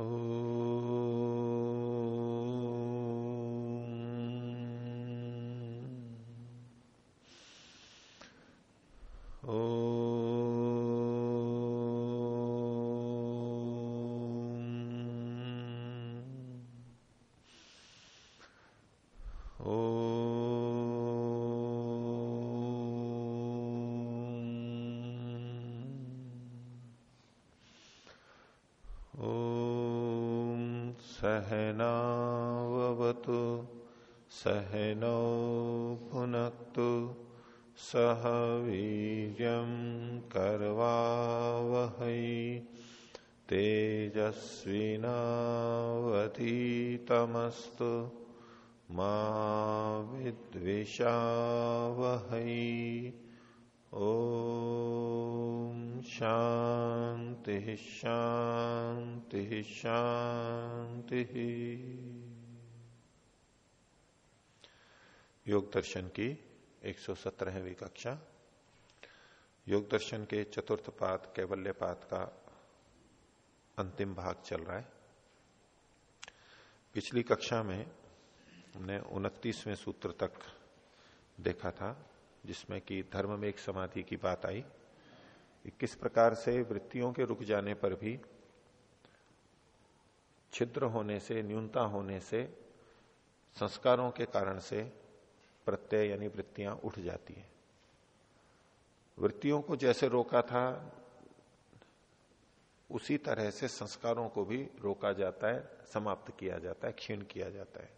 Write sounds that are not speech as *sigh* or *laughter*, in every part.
Oh. सहनौ भुनक्तु सह वीर्यं कर्वावहै। तेजस्विनावधीतमस्तु मा विद्विषावहै। ओ शांति शांति शांति योग दर्शन की 117वीं कक्षा। योग दर्शन के चतुर्थ पाद, कैवल्य पाद का अंतिम भाग चल रहा है। पिछली कक्षा में हमने उनतीसवें सूत्र तक देखा था, जिसमें कि धर्म में एक समाधि की बात आई किस प्रकार से वृत्तियों के रुक जाने पर भी छिद्र होने से, न्यूनता होने से, संस्कारों के कारण से प्रत्यय यानी वृत्तियाँ उठ जाती है। वृत्तियों को जैसे रोका था, उसी तरह से संस्कारों को भी रोका जाता है, समाप्त किया जाता है, क्षीण किया जाता है।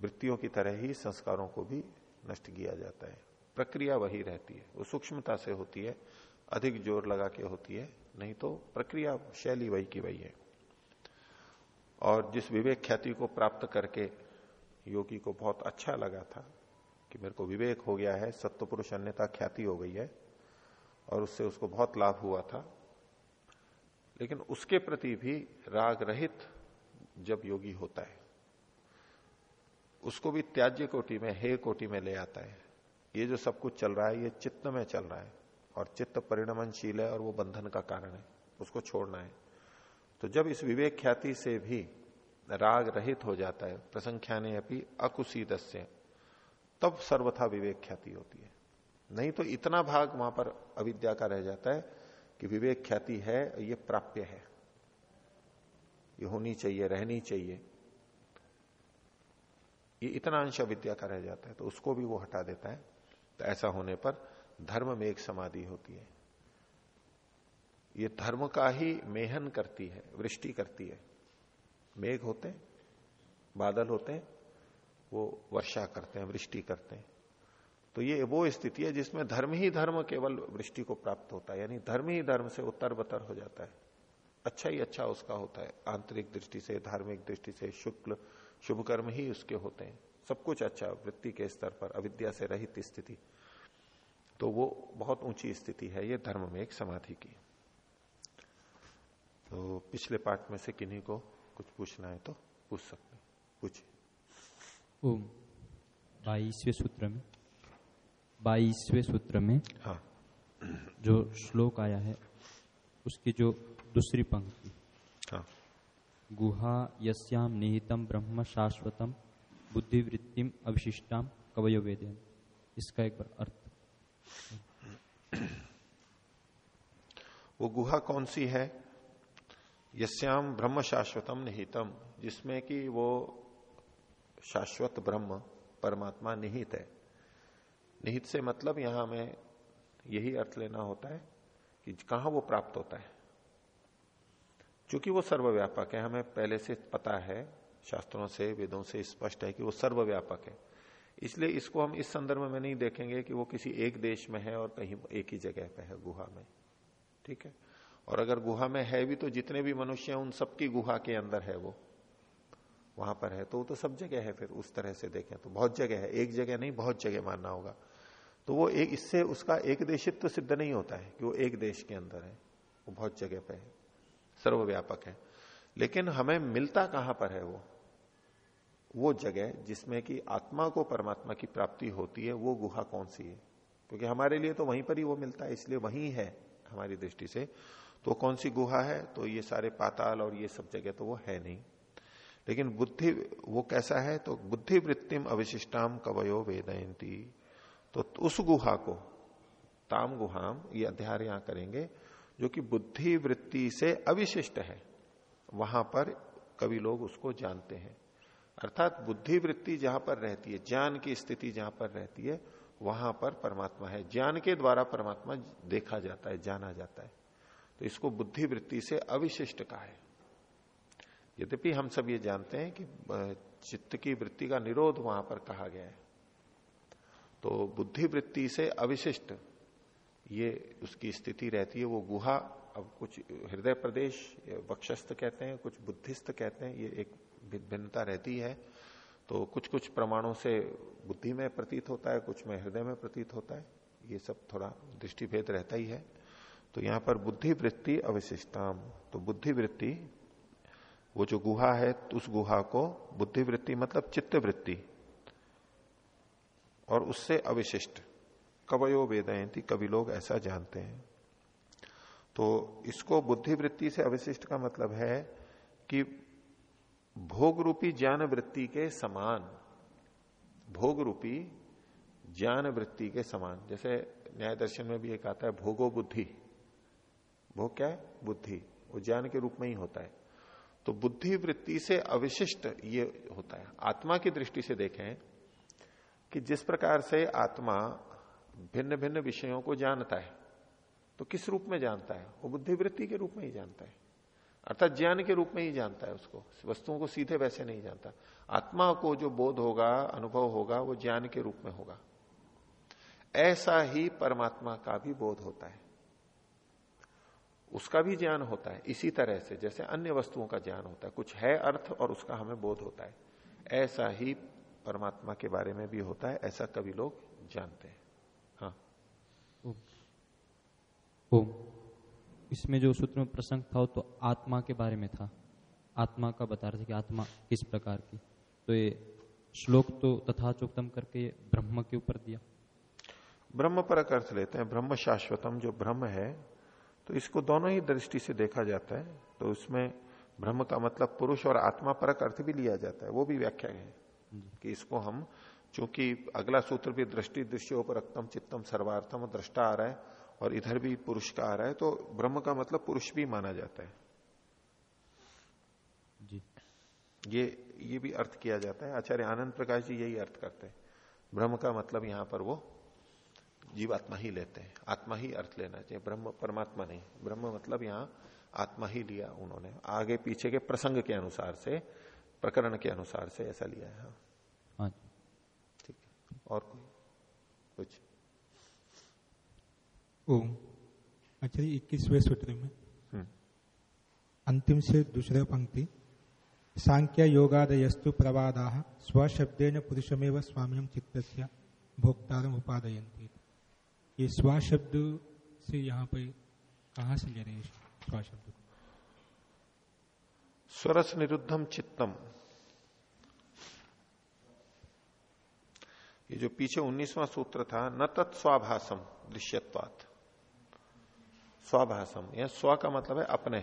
वृत्तियों की तरह ही संस्कारों को भी नष्ट किया जाता है। प्रक्रिया वही रहती है। वो सूक्ष्मता से होती है, अधिक ज़ोर लगा के होती है, नहीं तो प्रक्रिया शैली वही की वही है। और जिस विवेक ख्याति को प्राप्त करके योगी को बहुत अच्छा लगा था कि मेरे को विवेक हो गया है सत्य पुरुष अन्यता ख्याति हो गई है, और उससे उसको बहुत लाभ हुआ था। लेकिन उसके प्रति भी राग रहित जब योगी होता है, उसको भी त्याज्य कोटि में हे कोटि में ले आता है। ये जो सब कुछ चल रहा है, ये चित्त में चल रहा है, और चित्त परिणमनशील है और वो बंधन का कारण है, उसको छोड़ना है। तो जब इस विवेक ख्याति से भी राग रहित हो जाता है प्रसंख्या ने अपनी अकुशीदस्य तब सर्वथा विवेक ख्याति होती है। नहीं तो इतना भाग वहाँ पर अविद्या का रह जाता है कि विवेक ख्याति है, ये प्राप्य है। ये होनी चाहिए, रहनी चाहिए। ये इतना अंश अविद्या का रह जाता है तो उसको भी वो हटा देता है। तो ऐसा होने पर धर्म में एक समाधि होती है। ये धर्म का ही मेहन करती है, वृष्टि करती है। मेघ होते हैं, बादल होते हैं वो वर्षा करते हैं, वृष्टि करते हैं। तो ये वो स्थिति है जिसमें धर्म ही धर्म केवल वृष्टि को प्राप्त होता है, यानी धर्म ही धर्म से उत्तर बतर हो जाता है। अच्छा ही अच्छा उसका होता है, आंतरिक दृष्टि से, धार्मिक दृष्टि से, शुक्ल शुभ कर्म ही उसके होते हैं। सब कुछ अच्छा वृत्ति के स्तर पर, अविद्या से रहित स्थिति। तो वो बहुत ऊँची स्थिति है, ये धर्म में एक समाधि की। तो पिछले पाठ में से किन्हीं को कुछ पूछना है तो पूछ सकते पूछिए। ओम। बाईसवें सूत्र में बाईसवें सूत्र में हाँ। जो श्लोक आया है उसकी जो दूसरी पंक्ति। हाँ। गुहा यस्याम निहितम ब्रह्म शाश्वतम बुद्धिवृत्तिम अविशिष्टाम कवयो वेदन इसका एक बार अर्थ। वो गुहा कौन सी है? यश्याम ब्रह्म शाश्वतम निहितम जिसमें कि वो शाश्वत ब्रह्म परमात्मा निहित है। निहित से मतलब यहाँ में यही अर्थ लेना होता है कि कहा वो प्राप्त होता है। क्योंकि वो सर्वव्यापक है, हमें पहले से पता है, शास्त्रों से, वेदों से स्पष्ट है कि वो सर्वव्यापक है। इसलिए इसको हम इस संदर्भ में नहीं देखेंगे कि वो किसी एक देश में है और कहीं एक ही जगह पे है, गुहा में। ठीक है? और अगर गुहा में है भी तो जितने भी मनुष्य हैं, उन सबकी गुहा के अंदर है वो। वहाँ पर है तो वो तो सब जगह है फिर उस तरह से देखें तो बहुत जगह है, एक जगह नहीं, बहुत जगह मानना होगा। तो वो एक, इससे उसका एक देशित्व तो सिद्ध नहीं होता है कि वो एक देश के अंदर है, वो बहुत जगह पे है, सर्वव्यापक है। लेकिन हमें मिलता कहाँ पर है वो? वो जगह जिसमें कि आत्मा को परमात्मा की प्राप्ति होती है, वो गुहा कौन सी है? क्योंकि हमारे लिए तो वहीं पर ही वो मिलता है, इसलिए वहीं है हमारी दृष्टि से। तो कौन सी गुहा है? तो ये सारे पाताल और ये सब जगह तो वो है नहीं। लेकिन बुद्धि, वो कैसा है? तो बुद्धि वृत्तिम अविशिष्टाम कवयो वेदयंती तो उस गुहा को, ताम गुहाम, ये अध्याय यहाँ करेंगे, जो कि बुद्धि वृत्ति से अविशिष्ट है। वहाँ पर कवि लोग उसको जानते हैं। अर्थात बुद्धि वृत्ति जहाँ पर रहती है, ज्ञान की स्थिति जहाँ पर रहती है, वहाँ पर परमात्मा है। ज्ञान के द्वारा परमात्मा देखा जाता है, जाना जाता है। तो इसको बुद्धि वृत्ति से अविशिष्ट का है। यद्यपि हम सब ये जानते हैं कि चित्त की वृत्ति का निरोध वहाँ पर कहा गया है। तो बुद्धि वृत्ति से अविशिष्ट ये उसकी स्थिति रहती है, वो गुहा, अब कुछ हृदय प्रदेश वक्षस्थ कहते हैं, कुछ बुद्धिस्त कहते हैं, ये एक भिन्नता रहती है। तो कुछ कुछ प्रमाणों से बुद्धि में प्रतीत होता है, कुछ में हृदय में प्रतीत होता है, ये सब थोड़ा दृष्टिभेद रहता ही है। तो यहाँ पर बुद्धि वृत्ति अविशिष्टाम तो बुद्धि वृत्ति वो जो गुहा है, उस गुहा को बुद्धि वृत्ति मतलब चित्त वृत्ति और उससे अविशिष्ट। कवयो वेदयंती कवि लोग ऐसा जानते हैं। तो इसको बुद्धि वृत्ति से अविशिष्ट का मतलब है कि भोग रूपी ज्ञान वृत्ति के समान भोग रूपी ज्ञान वृत्ति के समान। जैसे न्याय दर्शन में भी एक आता है, भोगो बुद्धि। भोग क्या है? बुद्धि। वो ज्ञान के रूप में ही होता है। तो बुद्धि वृत्ति से अविशिष्ट ये होता है। आत्मा की दृष्टि से देखें कि जिस प्रकार से आत्मा भिन्न भिन्न विषयों को जानता है तो किस रूप में जानता है? वो बुद्धि वृत्ति के रूप में ही जानता है। अर्थात ज्ञान के रूप में ही जानता है उसको। वस्तुओं को सीधे वैसे नहीं जानता। आत्मा को जो बोध होगा, अनुभव होगा, वो ज्ञान के रूप में होगा। ऐसा ही परमात्मा का भी बोध होता है। उसका भी ज्ञान होता है इसी तरह से जैसे अन्य वस्तुओं का ज्ञान होता है। कुछ है अर्थ और उसका हमें बोध होता है। ऐसा ही परमात्मा के बारे में भी होता है ऐसा कभी लोग जानते हैं। हाँ। ओम। इसमें जो सूत्र में प्रसंग था तो आत्मा के बारे में था। आत्मा का बता रहे थे कि आत्मा किस प्रकार की। तो ये श्लोक तो तथा चोक्तम करके ब्रह्म के ऊपर दिया। ब्रह्म पर अर्थ लेते हैं। ब्रह्म शाश्वतम जो ब्रह्म है तो इसको दोनों ही दृष्टि से देखा जाता है तो उसमें ब्रह्म का मतलब पुरुष और आत्मा परक अर्थ भी लिया जाता है वो भी व्याख्या है कि इसको हम चूँकि अगला सूत्र भी दृष्टि दृश्योपरक्तम चित्तम सर्वार्थम दृष्टा आ रहा है और इधर भी पुरुष का आ रहा है तो ब्रह्म का मतलब पुरुष भी माना जाता है। जी। ये ये भी अर्थ किया जाता है। आचार्य आनंद प्रकाश जी यही अर्थ करते हैं। ब्रह्म का मतलब यहाँ पर वो जीवात्मा ही लेते हैं आत्मा ही अर्थ लेना चाहिए ब्रह्म परमात्मा नहीं। ब्रह्म मतलब यहाँ आत्मा ही लिया उन्होंने। आगे पीछे के प्रसंग के अनुसार से प्रकरण के अनुसार से ऐसा लिया है हाँ। ठीक है। और कोई? कुछ? ओम। अच्छा इक्कीसवें सूत्र में। अंतिम से दूसरा पंक्ति। सांख्य योगादयस्तु प्रवादा स्वशब्देन पुरुषमेव स्वाम्यम चित्त भोक्तारम उपादयंती ये स्वा शब्द से यहाँ पे कहा से ले रहे हैं स्वशब्द स्वरस निरुद्धम चित्तम। ये जो पीछे उन्नीसवां सूत्र था, न तत् तत्स्वाभाषम दृश्यत्वात। स्वाभाषम यह स्व का मतलब है अपने।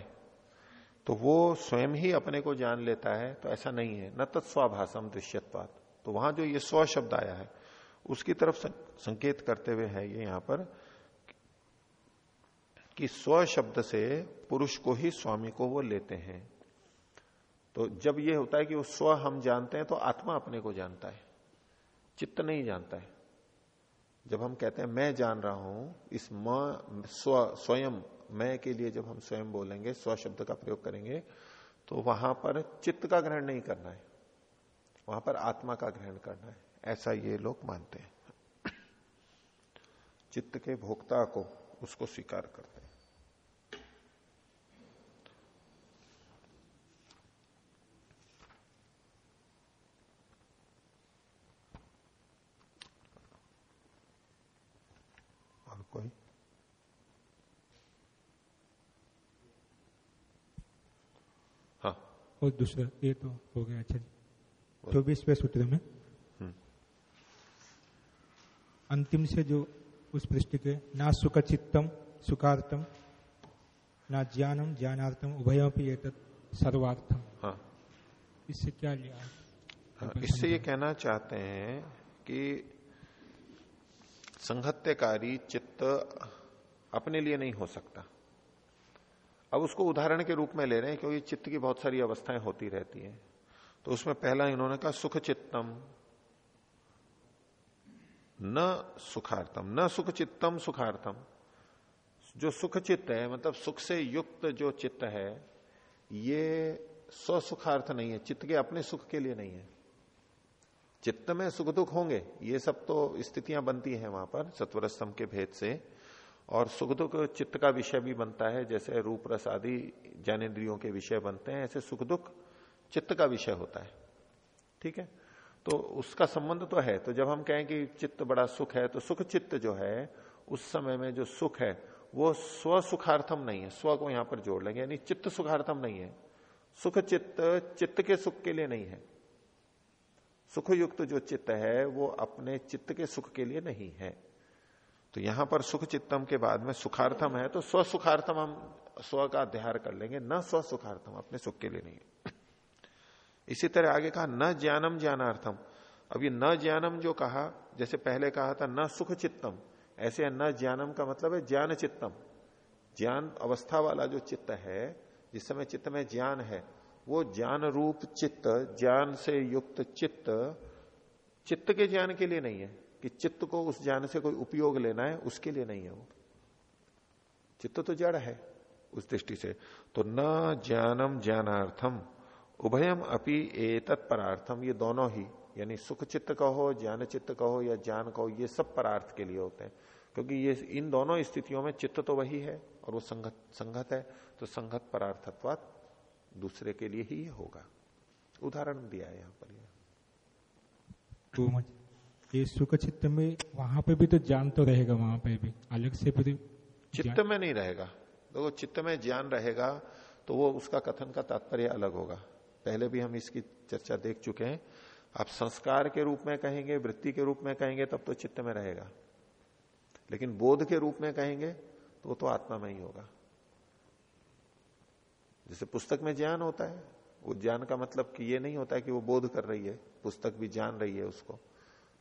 तो वो स्वयं ही अपने को जान लेता है तो ऐसा नहीं है। न तत्स्वाभाषम दृश्यत्वात। तो वहाँ जो ये स्व शब्द आया है उसकी तरफ़ संकेत करते हुए है ये यहाँ पर कि स्व शब्द से पुरुष को ही स्वामी को वो लेते हैं। तो जब ये होता है कि वो स्व हम जानते हैं तो आत्मा अपने को जानता है, चित्त नहीं जानता है। जब हम कहते हैं, मैं जान रहा हूँ, इस म, स्व, स्वयं, मैं के लिए जब हम स्वयं बोलेंगे, स्व शब्द का प्रयोग करेंगे तो वहाँ पर चित्त का ग्रहण नहीं करना है। वहाँ पर आत्मा का ग्रहण करना है। ऐसा ये लोग मानते हैं। चित्त के भोक्ता को उसको स्वीकार करते हैं। और कोई? हाँ। और दूसरा ये तो हो गया अच्छा चौबीसवें सूत्र में अंतिम से जो उस पृष्ठ के ना सुख चित्तम सुखार्थम न ज्ञानम ज्ञानार्थम उभयोपि सर्वार्थम। हाँ। इससे क्या लिया? हाँ, इससे ये कहना चाहते हैं कि संहत्यकारी चित्त अपने लिए नहीं हो सकता। अब उसको उदाहरण के रूप में ले रहे हैं क्योंकि चित्त की बहुत सारी अवस्थाएँ होती रहती हैं। तो उसमें पहला इन्होंने कहा सुख चित्तम न सुखार्थम, न सुख चित्तम सुखार्थम। जो सुख चित्त है मतलब सुख से युक्त जो चित्त है, ये स्वसुखार्थ नहीं है। चित्त के अपने सुख के लिए नहीं है। चित्त में सुख दुख होंगे, ये सब तो स्थितियाँ बनती हैं वहाँ पर सत्वर स्तंभ के भेद से। और सुख दुख चित्त का विषय भी बनता है, जैसे रूप रस आदि ज्ञानेन्द्रियों के विषय बनते हैं, ऐसे सुख दुख चित्त का विषय होता है। ठीक है? तो उसका संबंध तो है। तो जब हम कहें कि चित्त बड़ा सुख है तो सुख चित्त जो है, उस समय में जो सुख है, वो स्व सुखार्थम नहीं है। स्व को यहाँ पर जोड़ लेंगे। यानी चित्त सुखार्थम नहीं है। सुख चित्त चित्त के सुख के लिए नहीं है। सुख युक्त जो चित्त है, वो अपने चित्त के सुख के लिए नहीं है। तो यहाँ पर सुख चित्तम के बाद में सुखार्थम है तो स्व सुखार्थम हम स्व का अध्याय कर लेंगे। न स्व सुखार्थम अपने सुख के लिए नहीं इसी तरह आगे कहा, न ज्ञानम ज्ञानार्थम। अब ये न ज्ञानम जो कहा, जैसे पहले कहा था, न सुख चित्तम। ऐसे न ज्ञानम का मतलब है ज्ञान चित्तम। ज्ञान अवस्था वाला जो चित्त है, जिस समय चित्त में ज्ञान है, वो ज्ञान रूप चित्त, ज्ञान से युक्त चित्त चित्त के ज्ञान के लिए नहीं है, कि चित्त को उस ज्ञान से कोई उपयोग लेना है, उसके लिए नहीं है वो। चित्त तो जड़ है उस दृष्टि से। तो न ज्ञानम ज्ञानार्थम। उभयम अपि एतत् परार्थम ये दोनों ही यानी सुख चित्त कहो ज्ञान चित्त कहो या ज्ञान कहो ये सब परार्थ के लिए होते हैं। क्योंकि ये इन दोनों स्थितियों में चित्त तो वही है और वो संगत संगत है तो संगत परार्थत्वात दूसरे के लिए ही होगा। उदाहरण दिया है यहाँ पर तो ये सुख चित्त में वहाँ पे भी तो ज्ञान तो रहेगा वहाँ पे भी। अलग से भी चित्त में नहीं रहेगा। देखो तो चित्त में ज्ञान रहेगा तो वो उसका कथन का तात्पर्य अलग होगा। पहले भी हम इसकी चर्चा देख चुके हैं। आप संस्कार के रूप में कहेंगे, वृत्ति के रूप में कहेंगे, तब तो चित्त में रहेगा। लेकिन बोध के रूप में कहेंगे तो वो तो आत्मा में ही होगा। जैसे पुस्तक में ज्ञान होता है, वो ज्ञान का मतलब कि ये नहीं होता है कि वो बोध कर रही है, पुस्तक भी जान रही है उसको।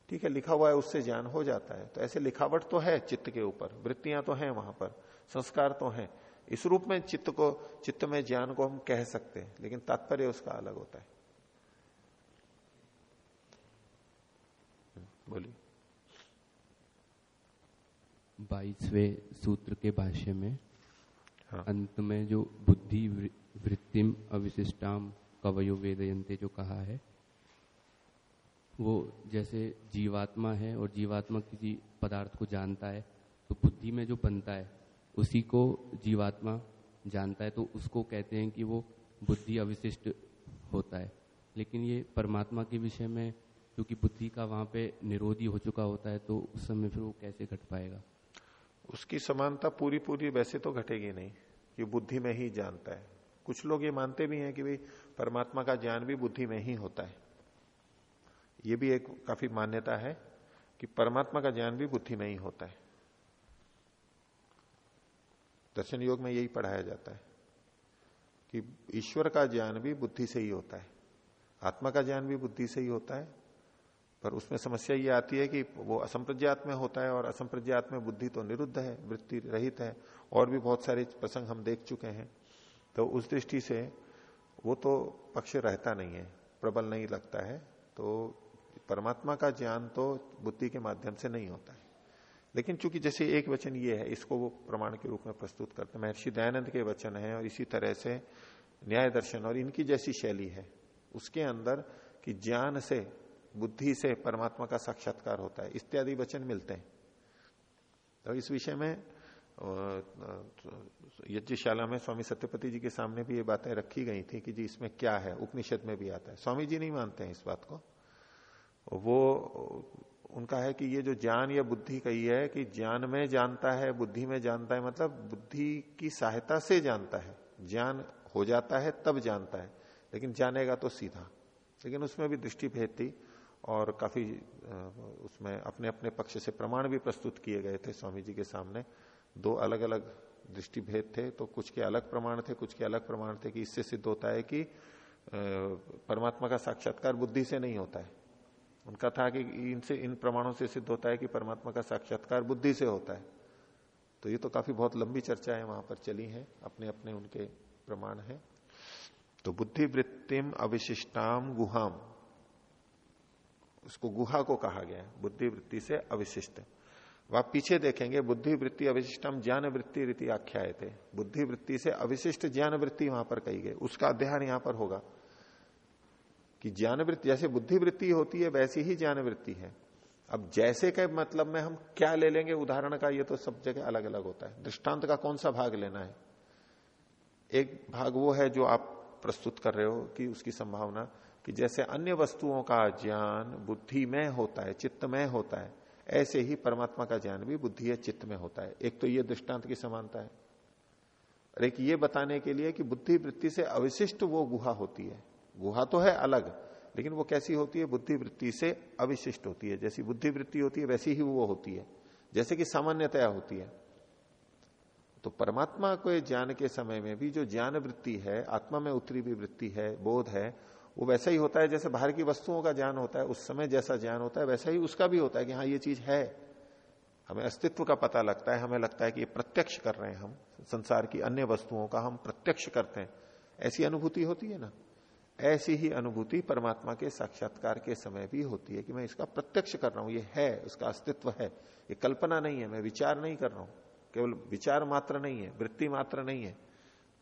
ठीक है, लिखा हुआ है, उससे ज्ञान हो जाता है। तो ऐसे लिखावट तो है चित्त के ऊपर, वृत्तियाँ तो हैं वहाँ पर, संस्कार तो हैं। इस रूप में चित्त को चित्त में ज्ञान को हम कह सकते हैं लेकिन तात्पर्य उसका अलग होता है बोलिए बाईसवें सूत्र के भाष्य में हाँ। अंत में जो बुद्धि वृत्तिम अविशिष्टाम कवयो वेदयंते जो कहा है वो जैसे जीवात्मा है और जीवात्मा किसी पदार्थ को जानता है तो बुद्धि में जो बनता है उसी को जीवात्मा जानता है तो उसको कहते हैं कि वो बुद्धि अविशिष्ट होता है। लेकिन ये परमात्मा के विषय में, क्योंकि बुद्धि का वहाँ पे निरोधी हो चुका होता है तो उस समय फिर वो कैसे घट पाएगा? उसकी समानता पूरी पूरी वैसे तो घटेगी नहीं कि बुद्धि में ही जानता है। कुछ लोग ये मानते भी हैं कि भाई परमात्मा का ज्ञान भी बुद्धि में ही होता है। ये भी एक काफ़ी मान्यता है कि परमात्मा का ज्ञान भी बुद्धि में ही होता है। दर्शन योग में यही पढ़ाया जाता है कि ईश्वर का ज्ञान भी बुद्धि से ही होता है। आत्मा का ज्ञान भी बुद्धि से ही होता है। पर उसमें समस्या ये आती है कि वो असंप्रज्ञात में होता है और असंप्रज्ञात में बुद्धि तो निरुद्ध है, वृत्ति रहित है, और भी बहुत सारे प्रसंग हम देख चुके हैं। तो उस दृष्टि से वो तो पक्ष रहता नहीं है, प्रबल नहीं लगता है। तो परमात्मा का ज्ञान तो बुद्धि के माध्यम से नहीं होता है। लेकिन चूँकि जैसे एक वचन ये है, इसको वो प्रमाण के रूप में प्रस्तुत करते हैं। महर्षि दयानंद के वचन है और इसी तरह से न्याय दर्शन और इनकी जैसी शैली है। उसके अंदर कि ज्ञान से, बुद्धि से परमात्मा का साक्षात्कार होता है, इत्यादि वचन मिलते हैं। तो इस विषय में यज्ञशाला में स्वामी सत्यपति जी के सामने भी ये बातें रखी गई थी कि जी इसमें क्या है, उपनिषद में भी आता है। स्वामी जी नहीं मानते हैं इस बात को। वो उनका है कि ये जो ज्ञान या बुद्धि कही है कि ज्ञान में जानता है, बुद्धि में जानता है मतलब बुद्धि की सहायता से जानता है। ज्ञान हो जाता है, तब जानता है, लेकिन जानेगा तो सीधा। लेकिन उसमें भी दृष्टि भेद थी और काफ़ी उसमें अपने अपने पक्ष से प्रमाण भी प्रस्तुत किए गए थे स्वामी जी के सामने। दो अलग अलग दृष्टि भेद थे तो कुछ के अलग प्रमाण थे, कुछ के अलग प्रमाण थे कि इससे सिद्ध होता है कि परमात्मा का साक्षात्कार बुद्धि से नहीं होता है। उनका था कि इनसे, इन प्रमाणों से सिद्ध होता है कि परमात्मा का साक्षात्कार बुद्धि से होता है। तो ये तो काफ़ी बहुत लंबी चर्चा है वहाँ पर चली है अपने अपने उनके प्रमाण है। तो बुद्धि वृत्तिम अविशिष्टाम गुहाम, उसको गुहा को कहा गया है बुद्धि वृत्ति से अविशिष्ट। वह पीछे देखेंगे बुद्धि वृत्ति अविशिष्टम ज्ञान वृत्ति रीति आख्याय थे बुद्धि वृत्ति से अविशिष्ट ज्ञान वृत्ति वहाँ पर कही गई, उसका अध्ययन यहाँ पर होगा। कि ज्ञान वृत्ति जैसे बुद्धि वृत्ति होती है, वैसी ही ज्ञान वृत्ति है। अब जैसे के मतलब में हम क्या ले लेंगे? उदाहरण का ये तो सब जगह अलग अलग होता है। दृष्टांत का कौन सा भाग लेना है? एक भाग वो है जो आप प्रस्तुत कर रहे हो कि उसकी संभावना कि जैसे अन्य वस्तुओं का ज्ञान बुद्धि में होता है, चित्त में होता है, ऐसे ही परमात्मा का ज्ञान भी बुद्धि या चित्त में होता है। एक तो ये दृष्टांत की समानता है। और एक ये बताने के लिए कि बुद्धि वृत्ति से अविशिष्ट वो गुहा होती है। गुहा तो है अलग, लेकिन वो कैसी होती है? बुद्धि वृत्ति से अविशिष्ट होती है। जैसी बुद्धि वृत्ति होती है, वैसी ही वो होती है। जैसे कि सामान्यतया होती है। तो परमात्मा को ज्ञान के समय में भी जो ज्ञान वृत्ति है, आत्मा में उतरी हुई वृत्ति है, बोध है, वो वैसा ही होता है जैसे बाहर की वस्तुओं का ज्ञान होता है, उस समय जैसा ज्ञान होता है, वैसा ही उसका भी होता है कि हाँ ये चीज़ है। हमें अस्तित्व का पता लगता है, हमें लगता है कि ये प्रत्यक्ष कर रहे हैं हम, संसार की अन्य वस्तुओं का हम प्रत्यक्ष करते हैं। ऐसी अनुभूति होती है ना? ऐसी ही अनुभूति परमात्मा के साक्षात्कार के समय भी होती है कि मैं इसका प्रत्यक्ष कर रहा हूँ, ये है, उसका अस्तित्व है। ये कल्पना नहीं है, मैं विचार नहीं कर रहा हूँ। केवल विचार मात्र नहीं है, वृत्ति मात्र नहीं है।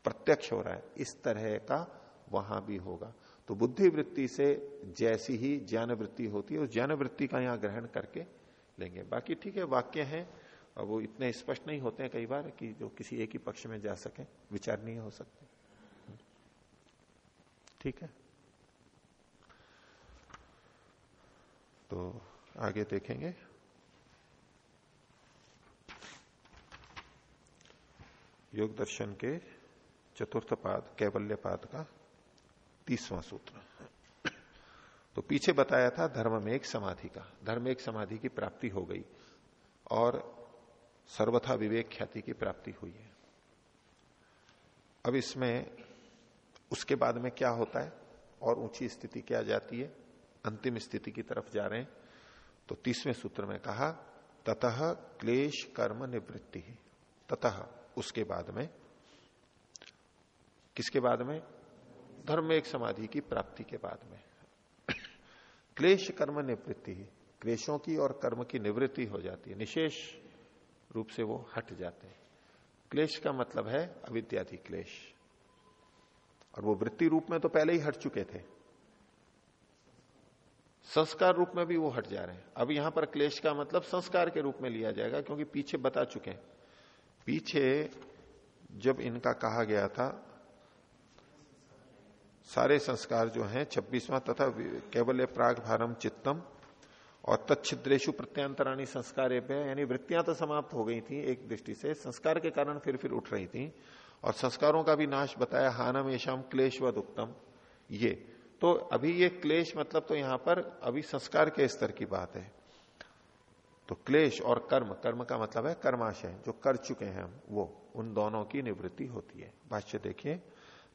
प्रत्यक्ष हो रहा है, इस तरह का वहाँ भी होगा। तो बुद्धि वृत्ति से जैसी ही ज्ञान वृत्ति होती है, उस ज्ञान वृत्ति का यहाँ ग्रहण करके लेंगे। बाकी ठीक है, वाक्य है। और वो इतने स्पष्ट नहीं होते हैं कई बार कि जो किसी एक ही पक्ष में जा सके, विचार नहीं हो सकते। ठीक है। तो आगे देखेंगे। योग दर्शन के चतुर्थ पाद, कैवल्य पाद का तीसवां सूत्र। तो पीछे बताया था धर्म में एक समाधि का। धर्म एक समाधि की प्राप्ति हो गई और सर्वथा विवेक ख्याति की प्राप्ति हुई है। अब इसमें उसके बाद में क्या होता है? और ऊँची स्थिति क्या जाती है? अंतिम स्थिति की तरफ़ जा रहे हैं। तो तीसवें सूत्र में कहा, ततः क्लेश कर्म निवृत्ति। ततः, उसके बाद में। किसके बाद में? धर्म एक समाधि की प्राप्ति के बाद में। क्लेश कर्म निवृत्ति। क्लेशों की और कर्म की निवृत्ति हो जाती है। निशेष रूप से वो हट जाते हैं। क्लेश का मतलब है अविद्यादि क्लेश। और वो वृत्ति रूप में तो पहले ही हट चुके थे। संस्कार रूप में भी वो हट जा रहे हैं। अब यहाँ पर क्लेश का मतलब संस्कार के रूप में लिया जाएगा, क्योंकि पीछे बता चुके हैं। पीछे जब इनका कहा गया था, सारे संस्कार जो हैं छब्बीसवां तथा केवल प्राग भारम चित्तम और तत्छिद्रेशु प्रत्यांतराणी संस्कार यानी वृत्तियाँ तो समाप्त हो गई थी एक दृष्टि से, संस्कार के कारण फिर फिर उठ रही थी। और संस्कारों का भी नाश बताया, हानम येषाम क्लेश व उत्तम ये तो अभी ये क्लेश मतलब तो यहाँ पर अभी संस्कार के स्तर की बात है। तो क्लेश और कर्म कर्म का मतलब है कर्माशय, जो कर चुके हैं हम, वो, उन दोनों की निवृत्ति होती है। भाष्य देखिए,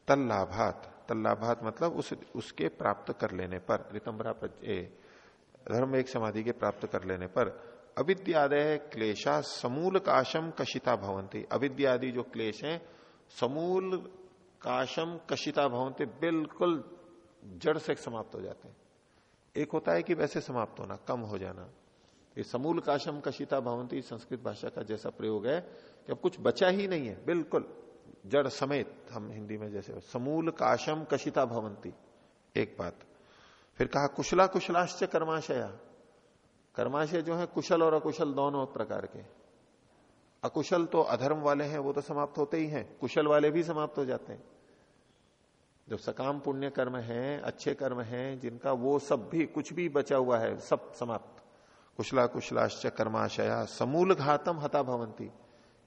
तल्लाभात तल्लाभात मतलब उस, उसके प्राप्त कर लेने पर, रितंबरा धर्म एक समाधि के प्राप्त कर लेने पर, अविद्यादय क्लेशा समूल काशम कशिता भवंती। अविद्यादि जो क्लेश हैं समूल काशम कशिता भवंती बिल्कुल जड़ से समाप्त हो जाते हैं। एक होता है कि वैसे समाप्त होना, कम हो जाना। ये समूल काशम कशिता भवंती संस्कृत भाषा का जैसा प्रयोग है कि अब कुछ बचा ही नहीं है, बिल्कुल। जड़ समेत हम हिंदी में जैसे समूल काशम कशिता भवंती। एक बात। फिर कहा, कुशला कुशलाश्च कर्माशया। कर्माशय जो है, कुशल और अकुशल दोनों प्रकार के। अकुशल तो अधर्म वाले हैं, वो तो समाप्त होते ही हैं। कुशल वाले भी समाप्त हो जाते हैं। जो सकाम पुण्य कर्म है, अच्छे कर्म हैं, जिनका वो सब भी, कुछ भी बचा हुआ है, सब समाप्त। कुशला कुशलाश्च कर्माशया, समूल घातम हता भवंती।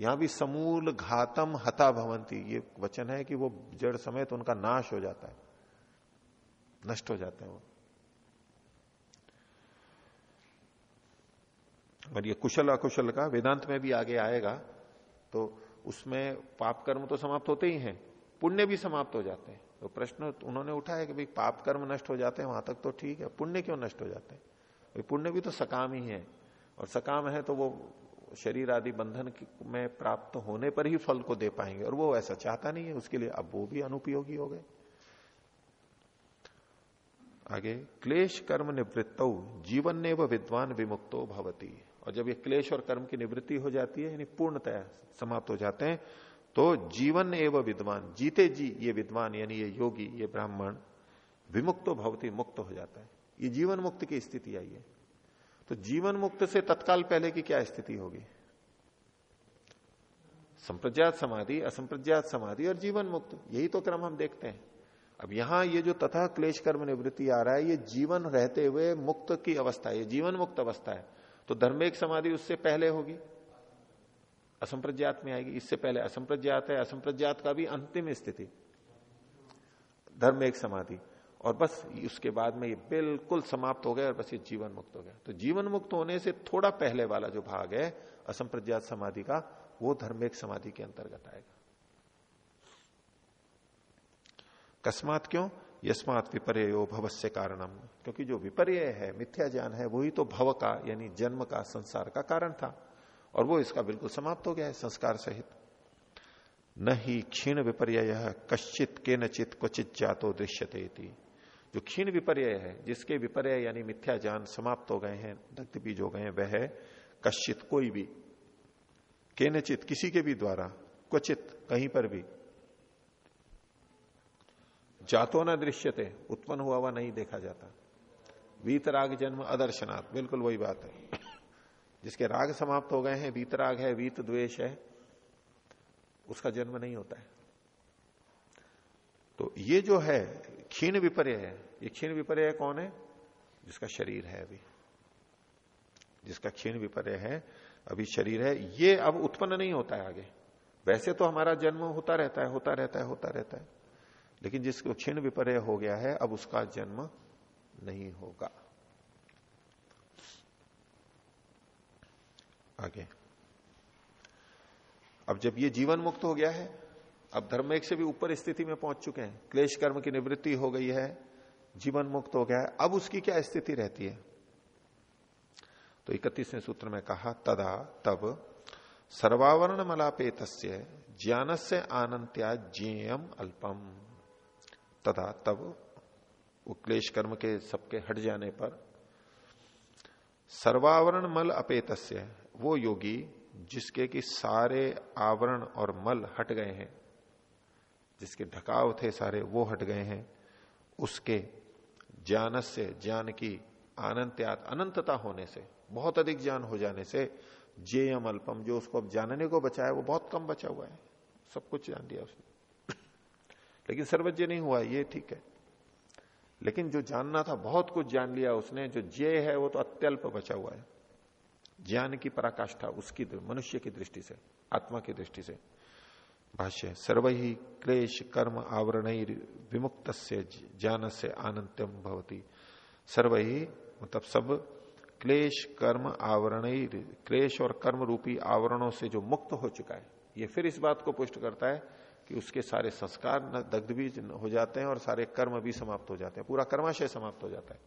यहाँ भी समूल घातम हता भवंती। ये वचन है कि वो जड़ समेत उनका नाश हो जाता है। नष्ट हो जाते हैं वो। और ये कुशल अकुशल का वेदांत में भी आगे आएगा तो उसमें पाप कर्म तो समाप्त होते ही हैं, पुण्य भी समाप्त हो जाते हैं। तो प्रश्न उन्होंने उठाया कि भाई पाप कर्म नष्ट हो जाते हैं, वहाँ तक तो ठीक है, पुण्य क्यों नष्ट हो जाते हैं? पुण्य भी तो सकाम ही है, और सकाम है तो वो शरीर आदि बंधन में प्राप्त होने पर ही फल को दे पाएँगे, और वो ऐसा चाहता नहीं है, उसके लिए अब वो भी अनुपयोगी हो गए। आगे, क्लेश कर्म निवृत्त जीवन ने विद्वान विमुक्तो भवती। और जब ये क्लेश और कर्म की निवृत्ति हो जाती है, यानी पूर्णतया समाप्त हो जाते हैं तो जीवन एवं विद्वान, जीते जी ये विद्वान, यानी ये योगी, ये ब्राह्मण, विमुक्तो भवती मुक्त हो जाता है। ये जीवन मुक्त की स्थिति आई है। तो जीवन मुक्त से तत्काल पहले की क्या स्थिति होगी? संप्रज्ञात समाधि, असंप्रज्ञात समाधि और जीवन मुक्त, यही तो क्रम हम देखते हैं। अब यहाँ ये जो तथा क्लेश कर्म निवृत्ति आ रहा है, ये जीवन रहते हुए मुक्त की अवस्था है जीवन मुक्त अवस्था है। तो धर्मेक समाधि उससे पहले होगी। असंप्रज्ञात में आएगी, इससे पहले। असंप्रज्ञात है, असंप्रज्ञात का भी अंतिम स्थिति। धर्म एक समाधि। और बस उसके बाद में ये बिल्कुल समाप्त हो गया और बस ये जीवन मुक्त हो गया। तो जीवन मुक्त होने से थोड़ा पहले वाला जो भाग है, असंप्रज्ञात समाधि का, वो धर्मेक समाधि के अंतर्गत आएगा। कस्मात क्यों? यस्मात विपर्यो भवस्य कारणम क्योंकि जो विपर्य है, मिथ्या ज्ञान है, वही तो भव का, यानी जन्म का, संसार का कारण था। और वो इसका बिल्कुल समाप्त हो गया है, संस्कार सहित। न ही क्षीण विपर्य कश्चित के नचित क्वचित जातो दृश्यते जो क्षीण विपर्य है, जिसके विपर्य यानी मिथ्या ज्ञान समाप्त हो गए हैं दग्ध बीज हो गए हैं, वह कश्चित कोई भी, केनचित किसी के भी द्वारा, क्वचित कहीं पर भी जातो न दृश्यते, उत्पन्न हुआ हुआ नहीं देखा जाता। वीतराग जन्म अदर्शनाथ बिल्कुल वही बात है। जिसके राग समाप्त हो गए हैं, वीतराग है, वीत द्वेष है, उसका जन्म नहीं होता है। तो ये जो है, क्षीण विपर्य है, ये क्षीण विपर्य कौन है? जिसका शरीर है अभी। जिसका क्षीण विपर्य है, अभी शरीर है, ये अब उत्पन्न नहीं होता है आगे। वैसे तो हमारा जन्म होता रहता है, होता रहता है, होता रहता है। लेकिन जिसको क्षीण विपर्य हो गया है, अब उसका जन्म नहीं होगा। आगे। अब जब ये जीवन मुक्त हो गया है, अब धर्म एक से भी ऊपर स्थिति में पहुँच चुके हैं। क्लेश कर्म की निवृत्ति हो गई है, जीवन मुक्त हो गया है, अब उसकी क्या स्थिति रहती है? तो इकतीसवें सूत्र में कहा, तदा तब सर्वावरण मलापेत ज्ञान से आनंत्या ज्ञेयम अल्पम। तथा तब वो क्लेश कर्म के सबके हट जाने पर सर्वावरण मल अपेत वो योगी जिसके कि सारे आवरण और मल हट गए हैं, जिसके ढकाव थे सारे, वो हट गए हैं। उसके ज्ञान से ज्ञान की अनंत्यात, अनंतता होने से, बहुत अधिक ज्ञान हो जाने से जेयम अल्पम जो उसको अब जानने को बचा है वो बहुत कम बचा हुआ है। सब कुछ जान दिया उसने। लेकिन सर्वज्ञ नहीं हुआ, ये ठीक है। लेकिन जो जानना था, बहुत कुछ जान लिया उसने, जो जय है, वो तो अत्यल्प बचा हुआ है। ज्ञान की पराकाष्ठा उसकी मनुष्य की दृष्टि से, आत्मा की दृष्टि से। भाष्य, सर्व ही क्लेश, कर्म आवरण विमुक्त से ज्ञान से आनंत्यम भवती। सर्व ही मतलब सब, क्लेश, कर्म आवरण क्लेश और कर्म रूपी आवरणों से जो मुक्त हो चुका है, ये फिर इस बात को पुष्ट करता है कि उसके सारे संस्कार दग्ध भी हो जाते हैं और सारे कर्म भी समाप्त हो जाते हैं। पूरा कर्माशय समाप्त हो जाता है।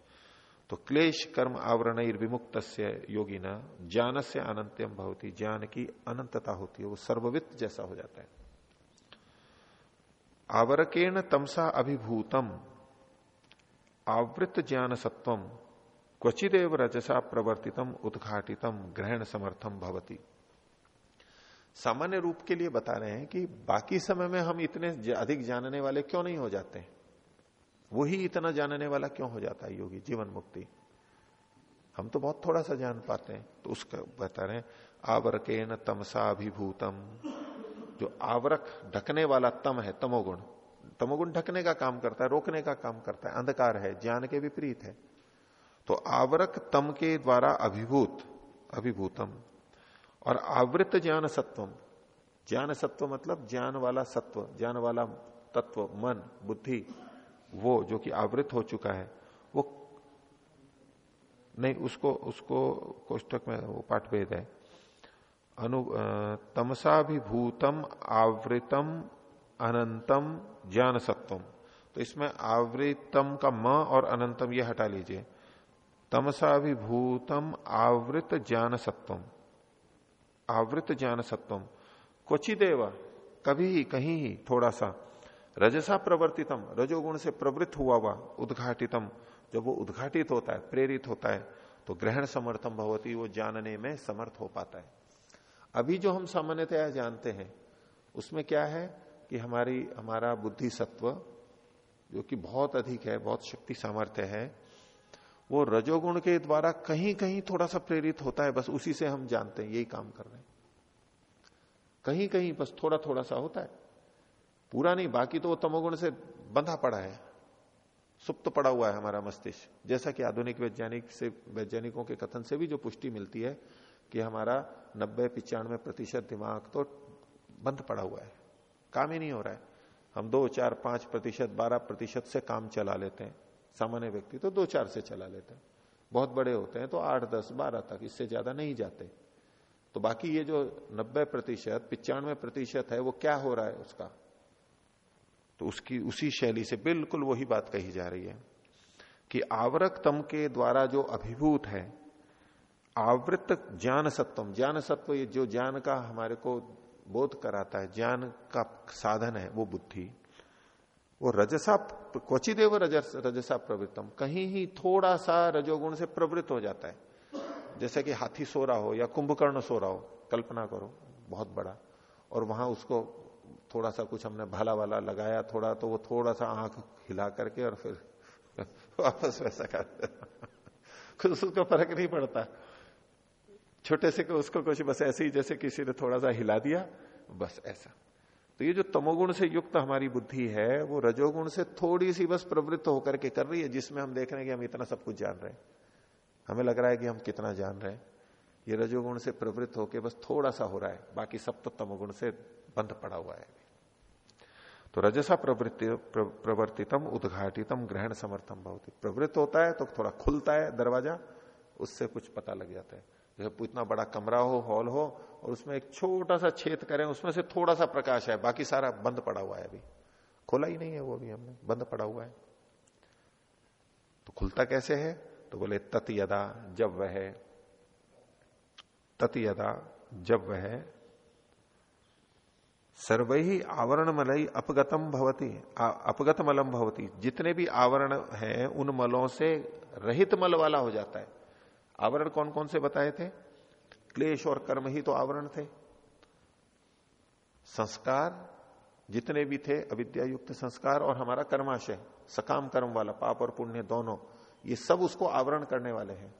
तो क्लेश कर्म आवरण विमुक्त योगी न ज्ञान से अनंत्यम भवती। ज्ञान की अनंतता होती है, वो सर्ववित जैसा हो जाता है। आवरकेण तमसा अभिभूतम, आवृत ज्ञान सत्वम, क्वचिदेव रजसा प्रवर्तितम, उद्घाटितम, ग्रहण समर्थम भवती। सामान्य रूप के लिए बता रहे हैं कि बाकी समय में हम इतने अधिक जानने वाले क्यों नहीं हो जाते वही इतना जानने वाला क्यों हो जाता है योगी? जीवन मुक्ति। हम तो बहुत थोड़ा सा जान पाते हैं तो उसका बता रहे हैं, आवरकेन तमसा अभिभूतम जो आवरक ढकने वाला तम है, तमोगुण। तमोगुण ढकने का काम करता है, रोकने का काम करता है, अंधकार है, ज्ञान के विपरीत है। तो आवरक तम के द्वारा अभिभूत, अभिभूतम। और आवृत ज्ञान सत्वम। ज्ञान सत्व मतलब ज्ञान वाला सत्व, ज्ञान वाला तत्व, मन, बुद्धि, वो जो कि आवृत हो चुका है, वो नहीं, उसको उसको कोष्टक में वो पाठ भेद है। अनु तमसाभिभूतम आवृतम अनंतम ज्ञान सत्वम। तो इसमें आवृतम का म और अनंतम यह हटा लीजिए। तमसाभिभूतम आवृत ज्ञान सत्वम। आवृत ज्ञान सत्वम। क्वचिदेव, कभी ही, कहीं ही थोड़ा सा रजसा प्रवर्तितम, रजोगुण से प्रवृत्त हुआ हुआ, उद्घाटितम। जब वो उद्घाटित होता है, प्रेरित होता है तो ग्रहण समर्थम भवती, वो जानने में समर्थ हो पाता है। अभी जो हम सामान्यतया जानते हैं, उसमें क्या है कि हमारी, हमारा बुद्धि सत्व जो कि बहुत अधिक है, बहुत शक्ति सामर्थ्य है वो रजोगुण के द्वारा कहीं कहीं थोड़ा सा प्रेरित होता है, बस उसी से हम जानते हैं, यही काम कर रहे हैं। कहीं कहीं बस थोड़ा थोड़ा सा होता है। पूरा नहीं, बाकी तो वो तमोगुण से बंधा पड़ा है। सुप्त पड़ा हुआ है हमारा मस्तिष्क। जैसा कि आधुनिक वैज्ञानिक से, वैज्ञानिकों के कथन से भी जो पुष्टि मिलती है कि हमारा नब्बे पिचानवे प्रतिशत दिमाग तो बंद पड़ा हुआ है। काम ही नहीं हो रहा है। हम दो, चार, पाँच प्रतिशत, बारह प्रतिशत से काम चला लेते हैं। सामान्य व्यक्ति तो दो चार से चला लेते हैं। बहुत बड़े होते हैं तो आठ, दस, बारह तक, इससे ज़्यादा नहीं जाते। तो बाकी ये जो नब्बे प्रतिशत पिचानवे प्रतिशत है, वो क्या हो रहा है उसका? तो उसकी, उसी शैली से बिल्कुल वही बात कही जा रही है कि आवरक तम के द्वारा जो अभिभूत है, आवृत ज्ञान सत्वम, ज्ञान सत्व ये जो ज्ञान का हमारे को बोध कराता है, ज्ञान का साधन है, वो बुद्धि। वो रजसा क्वचिदेव रजस, रजसा प्रवृत्तम। कहीं ही थोड़ा सा रजोगुण से प्रवृत्त हो जाता है। जैसे कि हाथी सो रहा हो या कुंभकर्ण सो रहा हो, कल्पना करो, बहुत बड़ा। और वहाँ उसको थोड़ा सा कुछ हमने भाला वाला लगाया थोड़ा तो वो थोड़ा सा आँख हिला करके और फिर *laughs* वापस वैसा कर कुछ उसको फ़र्क नहीं पड़ता। छोटे से उसको कुछ बस ऐसे ही जैसे किसी ने थोड़ा सा हिला दिया, बस ऐसा। तो ये जो तमोगुण से युक्त हमारी बुद्धि है, वो रजोगुण से थोड़ी सी बस प्रवृत्त होकर के कर रही है, जिसमें हम देख रहे हैं कि हम इतना सब कुछ जान रहे हैं। हमें लग रहा है कि हम कितना जान रहे हैं। ये रजोगुण से प्रवृत्त होकर बस थोड़ा सा हो रहा है, बाकी सब तो तमोगुण से बंद पड़ा हुआ है। तो रजसा प्रवृत्ति प्रवर्तितम, उद्घाटितम, ग्रहण समर्थम बहुत प्रवृत्त होता है तो थोड़ा खुलता है दरवाज़ा, उससे कुछ पता लग जाता है। जैसे इतना बड़ा कमरा हो, हॉल हो, और उसमें एक छोटा सा छेद करें, उसमें से थोड़ा सा प्रकाश है, बाकी सारा बंद पड़ा हुआ है अभी। खोला ही नहीं है वो अभी हमने, बंद पड़ा हुआ है। तो खुलता कैसे है? तो बोले, तत यदा जब वह, तत यदा जब वह, सर्व ही आवरण मलई अपगतम भवती अपगत मलम भवती। जितने भी आवरण हैं, उन मलों से रहित मल वाला हो जाता है। आवरण कौन कौन से बताए थे? क्लेश और कर्म ही तो आवरण थे। संस्कार, जितने भी थे अविद्या युक्त संस्कार और हमारा कर्माशय, सकाम कर्म वाला, पाप और पुण्य दोनों, ये सब उसको आवरण करने वाले हैं।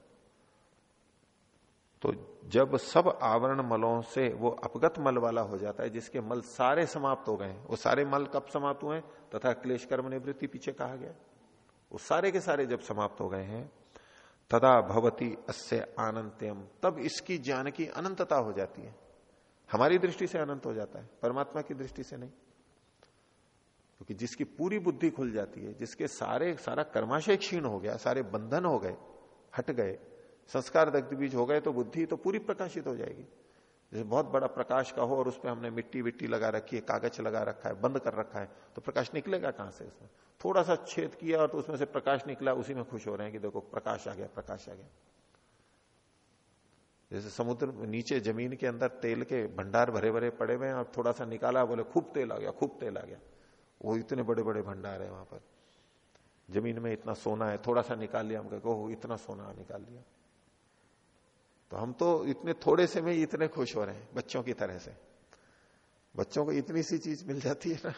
तो जब सब आवरण मलों से वो अपगत मल वाला हो जाता है, जिसके मल सारे समाप्त हो गए, वो सारे मल कब समाप्त हुए? तथा क्लेश कर्म निवृत्ति पीछे कहा गया। वो सारे के सारे जब समाप्त हो गए हैं तदा भवती अस्य आनंत्यम तब इसकी ज्ञान की अनंतता हो जाती है। हमारी दृष्टि से अनंत हो जाता है, परमात्मा की दृष्टि से नहीं। क्योंकि जिसकी पूरी बुद्धि खुल जाती है, जिसके सारे, सारा कर्माशय क्षीण हो गया, सारे बंधन हो गए, हट गए, संस्कार दग्ध बीज हो गए तो बुद्धि तो पूरी प्रकाशित हो जाएगी। जैसे बहुत बड़ा प्रकाश का हो और उस पर हमने मिट्टी विट्टी लगा रखी है, कागज़ लगा रखा है, बंद कर रखा है तो प्रकाश निकलेगा कहाँ से इसमें थोड़ा सा छेद किया और तो उसमें से प्रकाश निकला, उसी में खुश हो रहे हैं कि देखो प्रकाश आ गया, प्रकाश आ गया। जैसे समुद्र नीचे ज़मीन के अंदर तेल के भंडार भरे भरे पड़े हुए हैं और थोड़ा सा निकाला, बोले खूब तेल आ गया, खूब तेल आ गया। वो इतने बड़े बड़े भंडार है वहाँ पर। ज़मीन में इतना सोना है, थोड़ा सा निकाल लिया, हम कहो इतना सोना निकाल लिया। तो हम तो इतने थोड़े से में इतने खुश हो रहे हैं, बच्चों की तरह से। बच्चों को इतनी सी चीज़ मिल जाती है ना।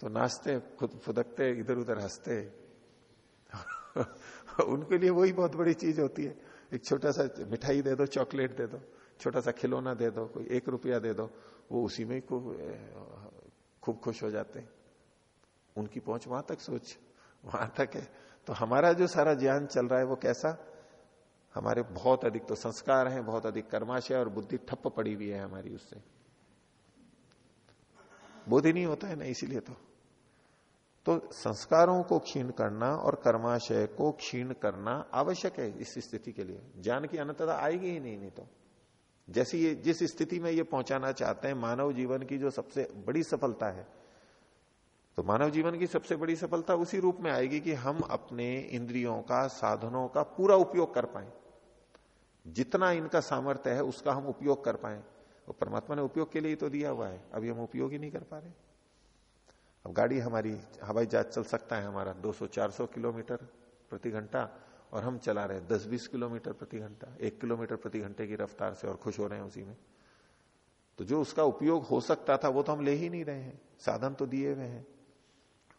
तो नाचते, खुद फुदकते इधर उधर हँसते। *laughs* उनके लिए वही बहुत बड़ी चीज़ होती है। एक छोटा सा मिठाई दे दो, चॉकलेट दे दो, छोटा सा खिलौना दे दो, कोई एक रुपया दे दो, वो उसी में खूब खूब खुश हो जाते हैं। उनकी पहुँच वहाँ तक सोच, वहाँ तक है। तो हमारा जो सारा ज्ञान चल रहा है वो कैसा? हमारे बहुत अधिक तो संस्कार हैं, बहुत अधिक कर्माशय और बुद्धि ठप्प पड़ी हुई है हमारी उससे। बोध नहीं होता है ना, इसीलिए तो। तो संस्कारों को क्षीण करना और कर्माशय को क्षीण करना आवश्यक है इस स्थिति के लिए। ज्ञान की अनंतता आएगी ही नहीं नहीं तो। जैसी ये, जिस स्थिति में ये पहुंचाना चाहते हैं, मानव जीवन की जो सबसे बड़ी सफलता है तो मानव जीवन की सबसे बड़ी सफलता उसी रूप में आएगी कि हम अपने इंद्रियों का, साधनों का पूरा उपयोग कर पाए। जितना इनका सामर्थ्य है, उसका हम उपयोग कर पाए। वो परमात्मा ने उपयोग के लिए ही तो दिया हुआ है। अभी हम उपयोग ही नहीं कर पा रहे। अब गाड़ी हमारी, हवाई जहाज़ चल सकता है हमारा 200-400 किलोमीटर प्रति घंटा, और हम चला रहे हैं दस बीस किलोमीटर प्रति घंटा। एक किलोमीटर प्रति घंटे की रफ्तार से और खुश हो रहे हैं उसी में। तो जो उसका उपयोग हो सकता था, वो तो हम ले ही नहीं रहे हैं। साधन तो दिए हुए हैं।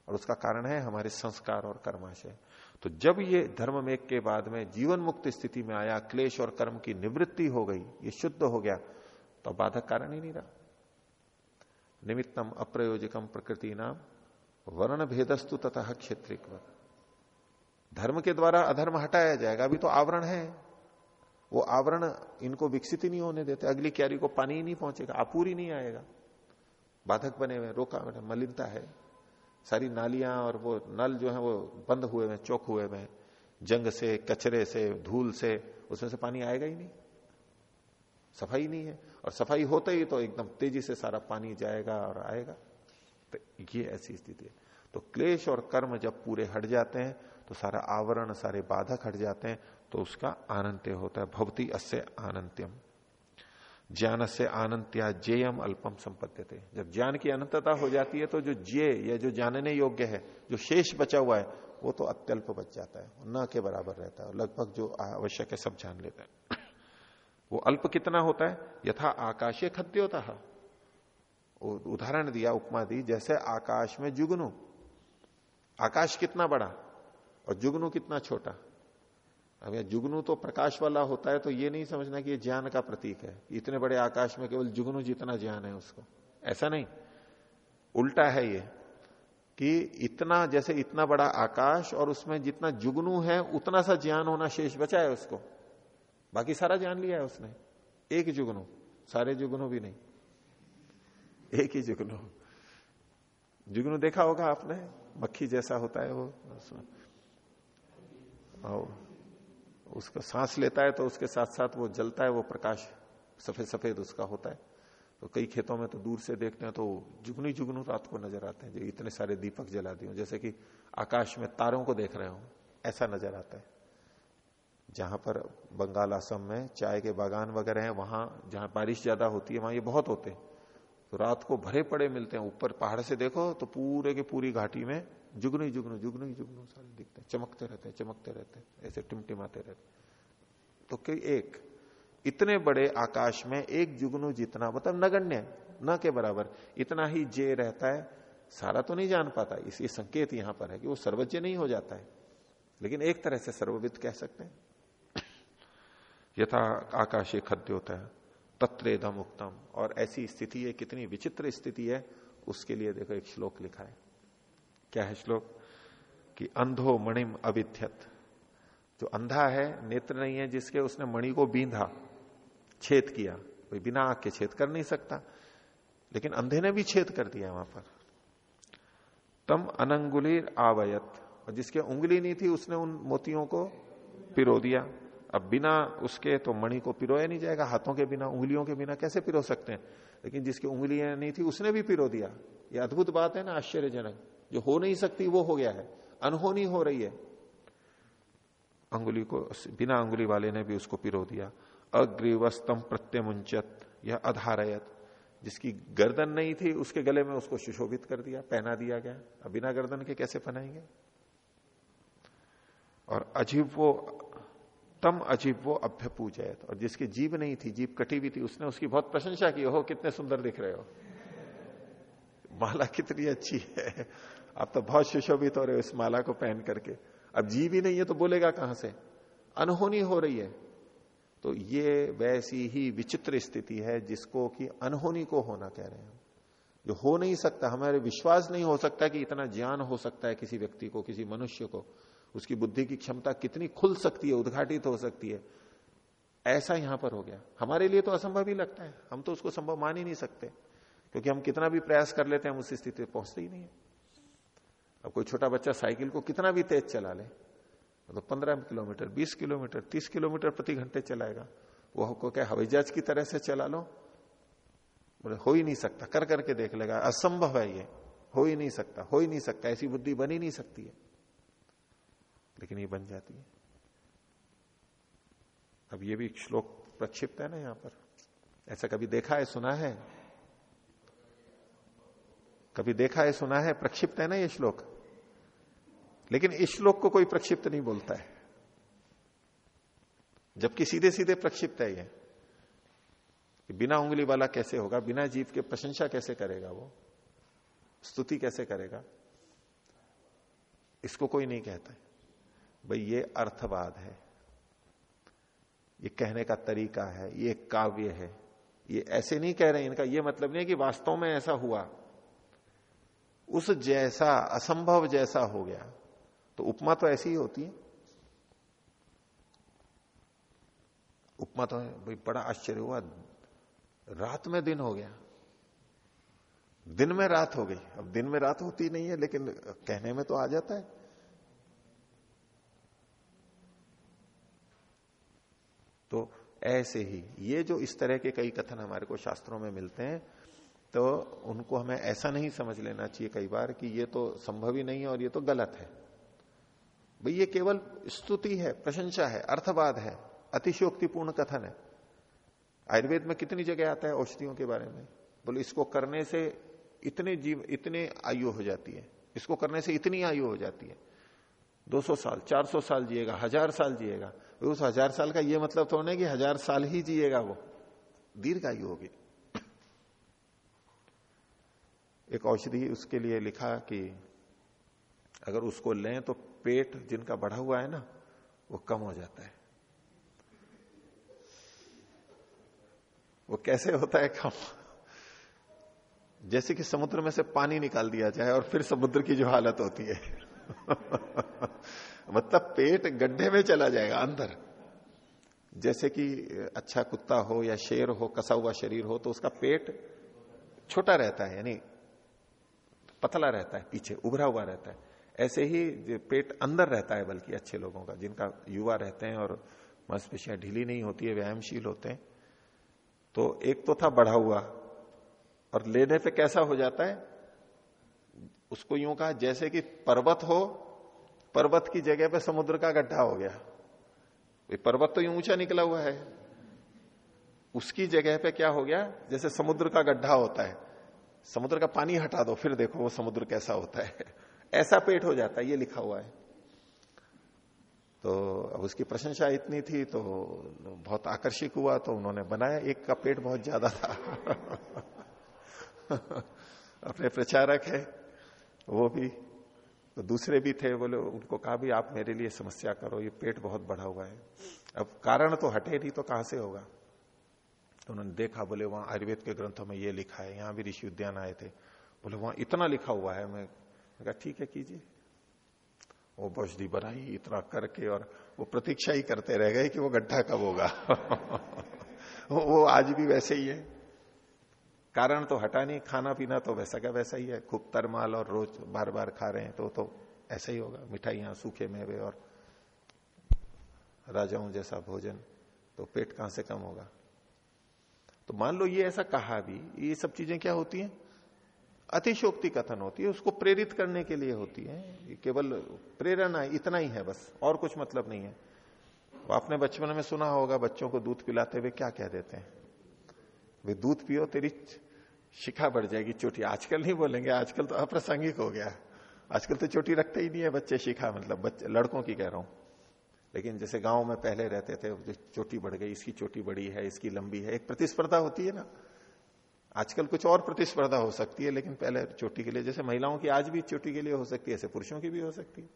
और उसका कारण है हमारे संस्कार और कर्माशय। तो जब ये धर्म में के बाद में जीवन मुक्त स्थिति में आया, क्लेश और कर्म की निवृत्ति हो गई, ये शुद्ध हो गया तो बाधक कारण ही नहीं रहा। निमित्तम अप्रयोजकम प्रकृति नाम वर्ण भेदस्तु तथा क्षेत्रिक धर्म के द्वारा अधर्म हटाया जाएगा, अभी तो आवरण है। वो आवरण इनको विकसित ही नहीं होने देते, अगली क्यारी को पानी ही नहीं पहुंचेगा, आपूरी नहीं आएगा। बाधक बने हुए रोका मलिनता है। सारी नालियाँ और वो नल जो है वो बंद हुए हैं चौक हुए हैं। जंग से, कचरे से, धूल से, उसमें से पानी आएगा ही नहीं। सफ़ाई नहीं है। और सफ़ाई होते ही तो एकदम तेज़ी से सारा पानी जाएगा और आएगा। तो ये ऐसी स्थिति है। तो क्लेश और कर्म जब पूरे हट जाते हैं तो सारा आवरण, सारे बाधक हट जाते हैं तो उसका आनंत्य होता है। भवती अस्य आनंत्यम। ज्ञान से आनंत्या जेयम अल्पम संपत्ति थे जब ज्ञान की अनंतता हो जाती है तो जो जे या जो जानने योग्य है, जो शेष बचा हुआ है, वो तो अत्यल्प बच जाता है न के बराबर रहता है लगभग जो आवश्यक है सब जान लेते हैं। *coughs* वो अल्प कितना होता है? यथा आकाशीय खद्य होता है उदाहरण दिया, उपमा दी, जैसे आकाश में जुगनू। आकाश कितना बड़ा और जुगनू कितना छोटा? अब यह जुगनू तो प्रकाश वाला होता है तो ये नहीं समझना कि ये ज्ञान का प्रतीक है। इतने बड़े आकाश में केवल जुगनू जितना ज्ञान है उसको। ऐसा नहीं। उल्टा है ये कि इतना, जैसे इतना बड़ा आकाश और उसमें जितना जुगनू है, उतना सा ज्ञान होना शेष बचा है उसको। बाकी सारा ज्ञान लिया है उसने। एक जुगनू। सारे जुगनू भी नहीं। एक ही जुगनू। जुगनू देखा होगा आपने? मक्खी जैसा होता है वो। उसका सांस लेता है तो उसके साथ साथ वो जलता है, वो प्रकाश सफ़ेद सफ़ेद उसका होता है। तो कई खेतों में तो दूर से देखते हैं तो जुगनी जुगनू रात को नज़र आते हैं जो इतने सारे दीपक जला दिए जैसे कि आकाश में तारों को देख रहे हो, ऐसा नज़र आता है। जहाँ पर बंगाल असम में चाय के बागान वगैरह हैं, वहाँ जहाँ बारिश ज़्यादा होती है, वहाँ ये बहुत होते हैं। तो रात को भरे पड़े मिलते हैं, ऊपर पहाड़ से देखो तो पूरे के पूरी घाटी में जुगनू जुगनू जुगनू जुगनू, सारे दिखते हैं। चमकते रहते हैं, चमकते रहते हैं, ऐसे टिमटिमाते रहते तो कई एक, इतने बड़े आकाश में एक जुगनू जितना मतलब नगण्य, न के बराबर, इतना ही जे रहता है, सारा तो नहीं जान पाता। इसलिए संकेत यहाँ पर है कि वो सर्वज्ञ नहीं हो जाता है। लेकिन एक तरह से सर्वविद कह सकते हैं। यथा आकाशीय खद्य होता है, तत्रेदम उत्तम और ऐसी स्थिति है, कितनी विचित्र स्थिति है, उसके लिए देखो एक श्लोक लिखा है। क्या है श्लोक? कि अंधो मणिम अविध्यत। जो अंधा है, नेत्र नहीं है जिसके, उसने मणि को बींधा, छेद किया। कोई बिना आग के छेद कर नहीं सकता। लेकिन अंधे ने भी छेद कर दिया वहाँ पर। तम अनंगुलिर आवयत। और जिसके उंगली नहीं थी, उसने उन मोतियों को पिरो दिया। अब बिना उसके तो मणि को पिरोया नहीं जाएगा। हाथों के बिना, उंगलियों के बिना कैसे पिरो सकते हैं? लेकिन जिसकी उंगलियाँ नहीं थी, उसने भी पिरो दिया। ये अद्भुत बात है ना, आश्चर्यजनक। जो हो नहीं सकती वो हो गया है। अनहोनी हो रही है। अंगुली को बिना अंगुली वाले ने भी उसको पिरो दिया। अग्रीवस्तम प्रत्यमुंचत या अधारयत। जिसकी गर्दन नहीं थी, उसके गले में उसको सुशोभित कर दिया, पहना दिया गया। अब बिना गर्दन के कैसे पहनाएँगे? और अजीब वो, तम अजीब वो अभ्य पूजयत और जिसकी जीव नहीं थी जीव कटी हुई थी, उसने उसकी बहुत प्रशंसा की हो कितने सुंदर दिख रहे हो। माला कितनी अच्छी है। आप तो बहुत सुशोभित हो रहे हो इस माला को पहन करके। अब जीव ही नहीं है तो बोलेगा कहाँ से? अनहोनी हो रही है। तो ये वैसी ही विचित्र स्थिति है जिसको कि अनहोनी को होना कह रहे हैं जो हो नहीं सकता, हमारे विश्वास नहीं हो सकता कि इतना ज्ञान हो सकता है किसी व्यक्ति को, किसी मनुष्य को। उसकी बुद्धि की क्षमता कितनी खुल सकती है, उद्घाटित हो सकती है। ऐसा यहाँ पर हो गया। हमारे लिए तो असंभव ही लगता है। हम तो उसको संभव मान ही नहीं सकते। क्योंकि हम कितना भी प्रयास कर लेते हैं, हम उस स्थिति में पहुँचते ही नहीं है। अब कोई छोटा बच्चा साइकिल को कितना भी तेज चला ले तो पंद्रह किलोमीटर, बीस किलोमीटर, तीस किलोमीटर प्रति घंटे चलाएगा। वो को क्या हवाई जहाज़ की तरह से चला लो? बोले, हो ही नहीं सकता। कर करके देख लेगा, असंभव है ये। हो ही नहीं सकता, हो ही नहीं सकता, ऐसी बुद्धि बन ही नहीं सकती है। लेकिन ये बन जाती है। अब ये भी श्लोक प्रक्षिप्त है ना यहाँ पर। ऐसा कभी देखा है, सुना है? कभी देखा है, सुना है? प्रक्षिप्त है ना ये श्लोक? लेकिन इस श्लोक को कोई प्रक्षिप्त नहीं बोलता है। जबकि सीधे सीधे प्रक्षिप्त है ये। बिना उंगली वाला कैसे होगा? बिना जीव के प्रशंसा कैसे करेगा वो? स्तुति कैसे करेगा? इसको कोई नहीं कहता भाई, ये अर्थवाद है। ये कहने का तरीका है, ये काव्य है। ये ऐसे नहीं कह रहे इनका। ये मतलब नहीं है कि वास्तव में ऐसा हुआ। उस जैसा, असंभव जैसा हो गया। तो उपमा तो ऐसी ही होती है। उपमा तो भाई, बड़ा आश्चर्य हुआ। रात में दिन हो गया। दिन में रात हो गई। अब दिन में रात होती नहीं है, लेकिन कहने में तो आ जाता है। तो ऐसे ही, ये जो इस तरह के कई कथन हमारे को शास्त्रों में मिलते हैं तो उनको हमें ऐसा नहीं समझ लेना चाहिए कई बार कि ये तो संभव ही नहीं है और ये तो गलत है। भाई, ये केवल स्तुति है, प्रशंसा है, अर्थवाद है अतिशोक्तिपूर्ण कथन है। आयुर्वेद में कितनी जगह आता है औषधियों के बारे में? बोले, इसको करने से इतने जीव, इतने आयु हो जाती है। इसको करने से इतनी आयु हो जाती है। 200 साल 400 साल जिएगा, हज़ार साल जिएगा। उस हज़ार साल का ये मतलब तो नहीं कि हज़ार साल ही जिएगा वो। दीर्घ आयु होगी। एक औषधि उसके लिए लिखा कि अगर उसको लें तो पेट जिनका बढ़ा हुआ है ना, वो कम हो जाता है। वो कैसे होता है कम? जैसे कि समुद्र में से पानी निकाल दिया जाए और फिर समुद्र की जो हालत होती है। *laughs* मतलब पेट गड्ढे में चला जाएगा, अंदर। जैसे कि अच्छा कुत्ता हो या शेर हो, कसा हुआ शरीर हो तो उसका पेट छोटा रहता है, यानी पतला रहता है, पीछे उभरा हुआ रहता है। ऐसे ही पेट अंदर रहता है बल्कि अच्छे लोगों का, जिनका युवा रहते हैं और मांसपेशियाँ ढीली नहीं होती है, व्यायामशील होते हैं। तो एक तो था बढ़ा हुआ, और लेने पे कैसा हो जाता है? उसको यूँ कहा, जैसे कि पर्वत हो, पर्वत की जगह पे समुद्र का गड्ढा हो गया। पर्वत तो यूँ ऊँचा निकला हुआ है। उसकी जगह पे क्या हो गया? जैसे समुद्र का गड्ढा होता है, समुद्र का पानी हटा दो, फिर देखो वो समुद्र कैसा होता है। ऐसा पेट हो जाता है, ये लिखा हुआ है। तो अब उसकी प्रशंसा इतनी थी तो बहुत आकर्षित हुआ तो उन्होंने बनाया, एक का पेट बहुत ज़्यादा था। *laughs* अपने प्रचारक है, वो भी तो दूसरे भी थे, बोले, उनको कहा भी आप मेरे लिए समस्या करो, ये पेट बहुत बढ़ा हुआ है। अब कारण तो हटे नहीं तो कहाँ से होगा? तो उन्होंने देखा, बोले, वहाँ आयुर्वेद के ग्रंथों में ये लिखा है, यहाँ भी ऋषि उद्यान आए थे। बोले, वहाँ इतना लिखा हुआ है, मैं कहा, ठीक है, कीजिए। वो औषधि बनाई इतना करके और वो प्रतीक्षा ही करते रह गए कि वो गड्ढा कब होगा। *laughs* वो आज भी वैसे ही है। कारण तो हटा नहीं, खाना पीना तो वैसा का वैसा ही है। खूब तरमाल और रोज बार बार खा रहे हैं तो तो ऐसा ही होगा। मिठाइयाँ, सूखे मेवे और राजाओं जैसा भोजन तो पेट कहाँ से कम होगा? तो मान लो ये ऐसा कहा भी, ये सब चीज़ें क्या होती हैं? अतिशोक्ति कथन होती है, उसको प्रेरित करने के लिए होती है। केवल प्रेरणा इतना ही है बस, और कुछ मतलब नहीं है। आपने बचपन में सुना होगा, बच्चों को दूध पिलाते हुए क्या कह देते हैं? वे दूध पियो, तेरी शिखा बढ़ जाएगी, चोटी। आजकल नहीं बोलेंगे, आजकल तो अप्रासंगिक हो गया। आजकल तो चोटी रखते ही नहीं है बच्चे शिखा मतलब बच्चे लड़कों की कह रहा हूँ। लेकिन जैसे गाँव में पहले रहते थे चोटी बढ़ गई, इसकी चोटी बड़ी है, इसकी लंबी है, एक प्रतिस्पर्धा होती है ना। आजकल कुछ और प्रतिस्पर्धा हो सकती है, लेकिन पहले चोटी के लिए, जैसे महिलाओं की आज भी चोटी के लिए हो सकती है, ऐसे पुरुषों की भी हो सकती है।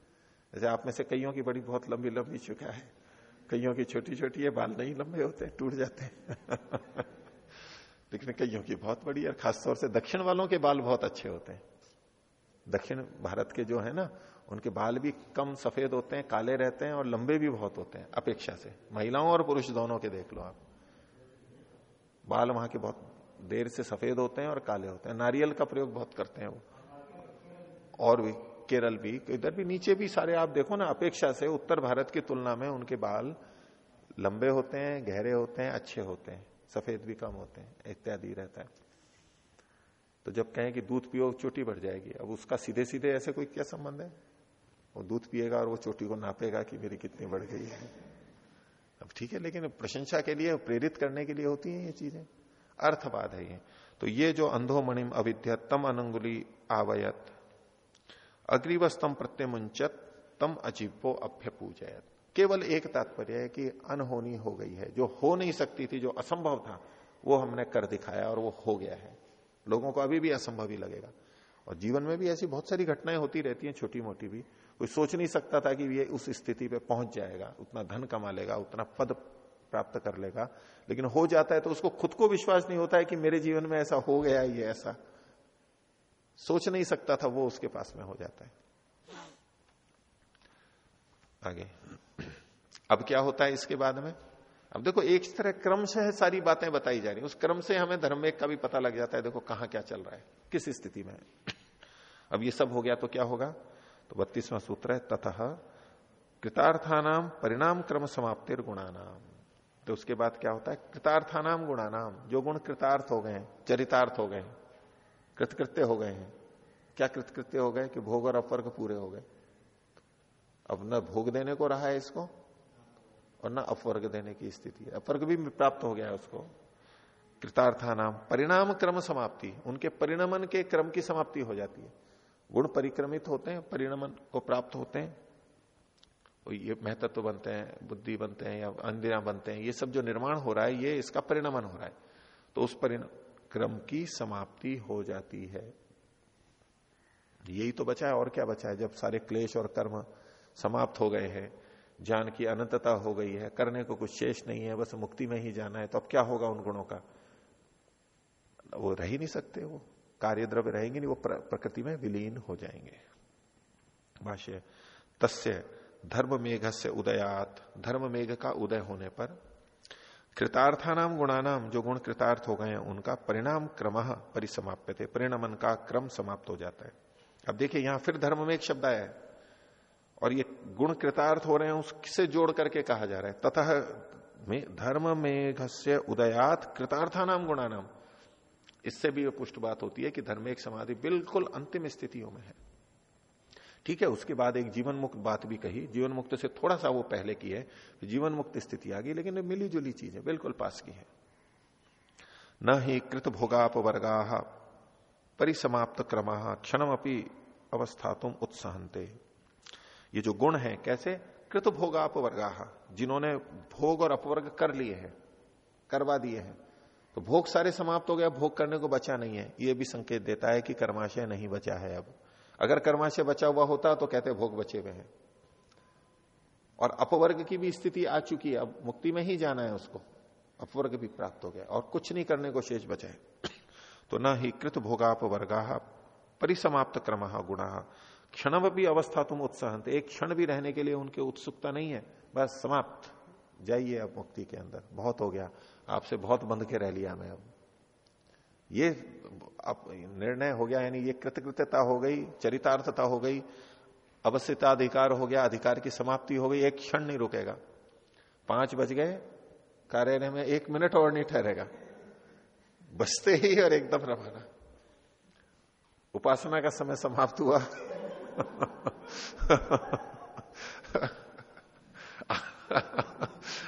जैसे आप में से कईयों की बड़ी, बहुत लंबी लंबी चुका है। कईयों की छोटी छोटी है, बाल नहीं लंबे होते, टूट जाते हैं। *laughs* लेकिन कईयों की बहुत बड़ी, और खासतौर से दक्षिण वालों के बाल बहुत अच्छे होते हैं। दक्षिण भारत के जो है ना, उनके बाल भी कम सफ़ेद होते हैं, काले रहते हैं, और लंबे भी बहुत होते हैं, अपेक्षा से। महिलाओं और पुरुष दोनों के देख लो आप। बाल वहाँ के बहुत देर से सफ़ेद होते हैं और काले होते हैं। नारियल का प्रयोग बहुत करते हैं वो। और भी, केरल भी, इधर भी, नीचे भी सारे आप देखो ना, अपेक्षा से उत्तर भारत की तुलना में उनके बाल लंबे होते हैं, गहरे होते हैं, अच्छे होते हैं, सफ़ेद भी कम होते हैं, इत्यादि रहता है। तो जब कहें कि दूध पियो, चोटी बढ़ जाएगी। अब उसका सीधे सीधे ऐसे कोई क्या संबंध है? वो दूध पिएगा और वो चोटी को नापेगा कि मेरी कितनी बढ़ गई है। अब ठीक है, लेकिन प्रशंसा के लिए, प्रेरित करने के लिए होती है ये चीज़ें। अर्थवाद है ये। तो ये जो अंधो मणिम अविद्या तम अनंगुली आवयत अग्रीवस्तम प्रत्यमुंचत तम अजीबो अभ्य पूजयत केवल एक तात्पर्य है कि अनहोनी हो गई है। जो हो नहीं सकती थी, जो असंभव था, वो हमने कर दिखाया और वो हो गया है। लोगों को अभी भी असंभव ही लगेगा। और जीवन में भी ऐसी बहुत सारी घटनाएँ होती रहती हैं छोटी मोटी भी। कोई सोच नहीं सकता था कि ये उस स्थिति पे पहुँच जाएगा। उतना धन कमा लेगा, उतना पद प्राप्त कर लेगा। लेकिन हो जाता है तो उसको खुद को विश्वास नहीं होता है कि मेरे जीवन में ऐसा हो गया, ये ऐसा। सोच नहीं सकता था, वो उसके पास में हो जाता है। आगे। अब क्या होता है इसके बाद में? अब देखो, एक तरह क्रम से सारी बातें बताई जा रही उस क्रम से हमें धर्म में का भी पता लग जाता है, देखो कहाँ क्या चल रहा है, किस स्थिति में अब ये सब हो गया तो क्या होगा? तो बत्तीसवां सूत्र है तथा कृतार्थानाम परिणाम क्रम समाप्तिर गुणानाम तो उसके बाद क्या होता है? कृतार्थानाम गुणानाम। जो गुण कृतार्थ हो गए हैं, चरितार्थ हो गए कृतकृत्य हो गए हैं। क्या कृतकृत्य हो गए? कि भोग और अपवर्ग पूरे हो गए। अब न भोग देने को रहा है इसको, और न अपवर्ग देने की स्थिति है। अपवर्ग भी प्राप्त हो गया है उसको। कृतार्था नाम परिणाम क्रम समाप्ति। उनके परिणमन के क्रम की समाप्ति हो जाती है। गुण परिक्रमित होते हैं, परिणमन को प्राप्त होते हैं। ये महत्व बनते हैं, बुद्धि बनते हैं या अंधिया बनते हैं, ये सब जो निर्माण हो रहा है, ये इसका परिणमन हो रहा है। तो उस परिक्रम की समाप्ति हो जाती है। यही तो बचा है, और क्या बचा है? जब सारे क्लेश और कर्म समाप्त हो गए हैं, ज्ञान की अनंतता हो गई है, करने को कुछ शेष नहीं है, बस मुक्ति में ही जाना है तो अब क्या होगा उन गुणों का? वो रह ही नहीं सकते वो। कार्य द्रव्य रहेंगे नहीं, वो प्रकृति में विलीन हो जाएँगे। भाष्य, तस्य धर्म मेघ से उदयात। धर्म मेघ का उदय होने पर कृतार्थानाम गुणानाम जो गुण कृतार्थ हो गए हैं, उनका परिणाम क्रम परिसमाप्य थे परिणमन का क्रम समाप्त हो जाता है। अब देखिए, यहाँ फिर धर्म में एक शब्द आया है। और ये गुण कृतार्थ हो रहे हैं, उससे जोड़ करके कहा जा रहा है। तथा में धर्म मेघ से उदयात कृतार्था नाम गुणानाम। इससे भी पुष्ट बात होती है कि धर्म एक समाधि बिल्कुल अंतिम स्थितियों में है। ठीक है, उसके बाद एक जीवन मुक्त बात भी कही। जीवन मुक्त से थोड़ा सा वो पहले की है जीवन मुक्त स्थिति आ गई, लेकिन मिली जुली चीज़ है बिल्कुल पास की है। न ही कृत भोगाप वर्गा परिसमाप्त क्रमा क्षणम अपनी अवस्था तुम उत्साहते ये जो गुण है, कैसे? कृत भोगाप वर्गा जिन्होंने भोग और अपवर्ग कर लिए हैं, करवा दिए हैं। तो भोग सारे समाप्त हो गया, भोग करने को बचा नहीं है। ये भी संकेत देता है कि कर्माशय नहीं बचा है अब। अगर कर्माशय बचा हुआ होता तो कहते भोग बचे हुए हैं। और अपवर्ग की भी स्थिति आ चुकी है, अब मुक्ति में ही जाना है उसको। अपवर्ग भी प्राप्त हो गया, और कुछ नहीं करने को शेष बचा है। तो न ही कृत भोगाप वर्गा परिसमाप्त क्रम गुणा। भी अवस्था तुम उत्साह एक क्षण भी रहने के लिए उनके उत्सुकता नहीं है। बस समाप्त, जाइए अब मुक्ति के अंदर। बहुत हो गया, आपसे बहुत बंध के रह लिया मैं अब। ये निर्णय हो गया, यानी ये कृतकृत्यता हो गई, चरितार्थता हो गई अवस्थिता अधिकार हो गया, अधिकार की समाप्ति हो गई, एक क्षण नहीं रुकेगा। पाँच बज गए, कार्यालय में एक मिनट और नहीं ठहरेगा। बसते ही और एकदम रवाना। उपासना का समय समाप्त हुआ।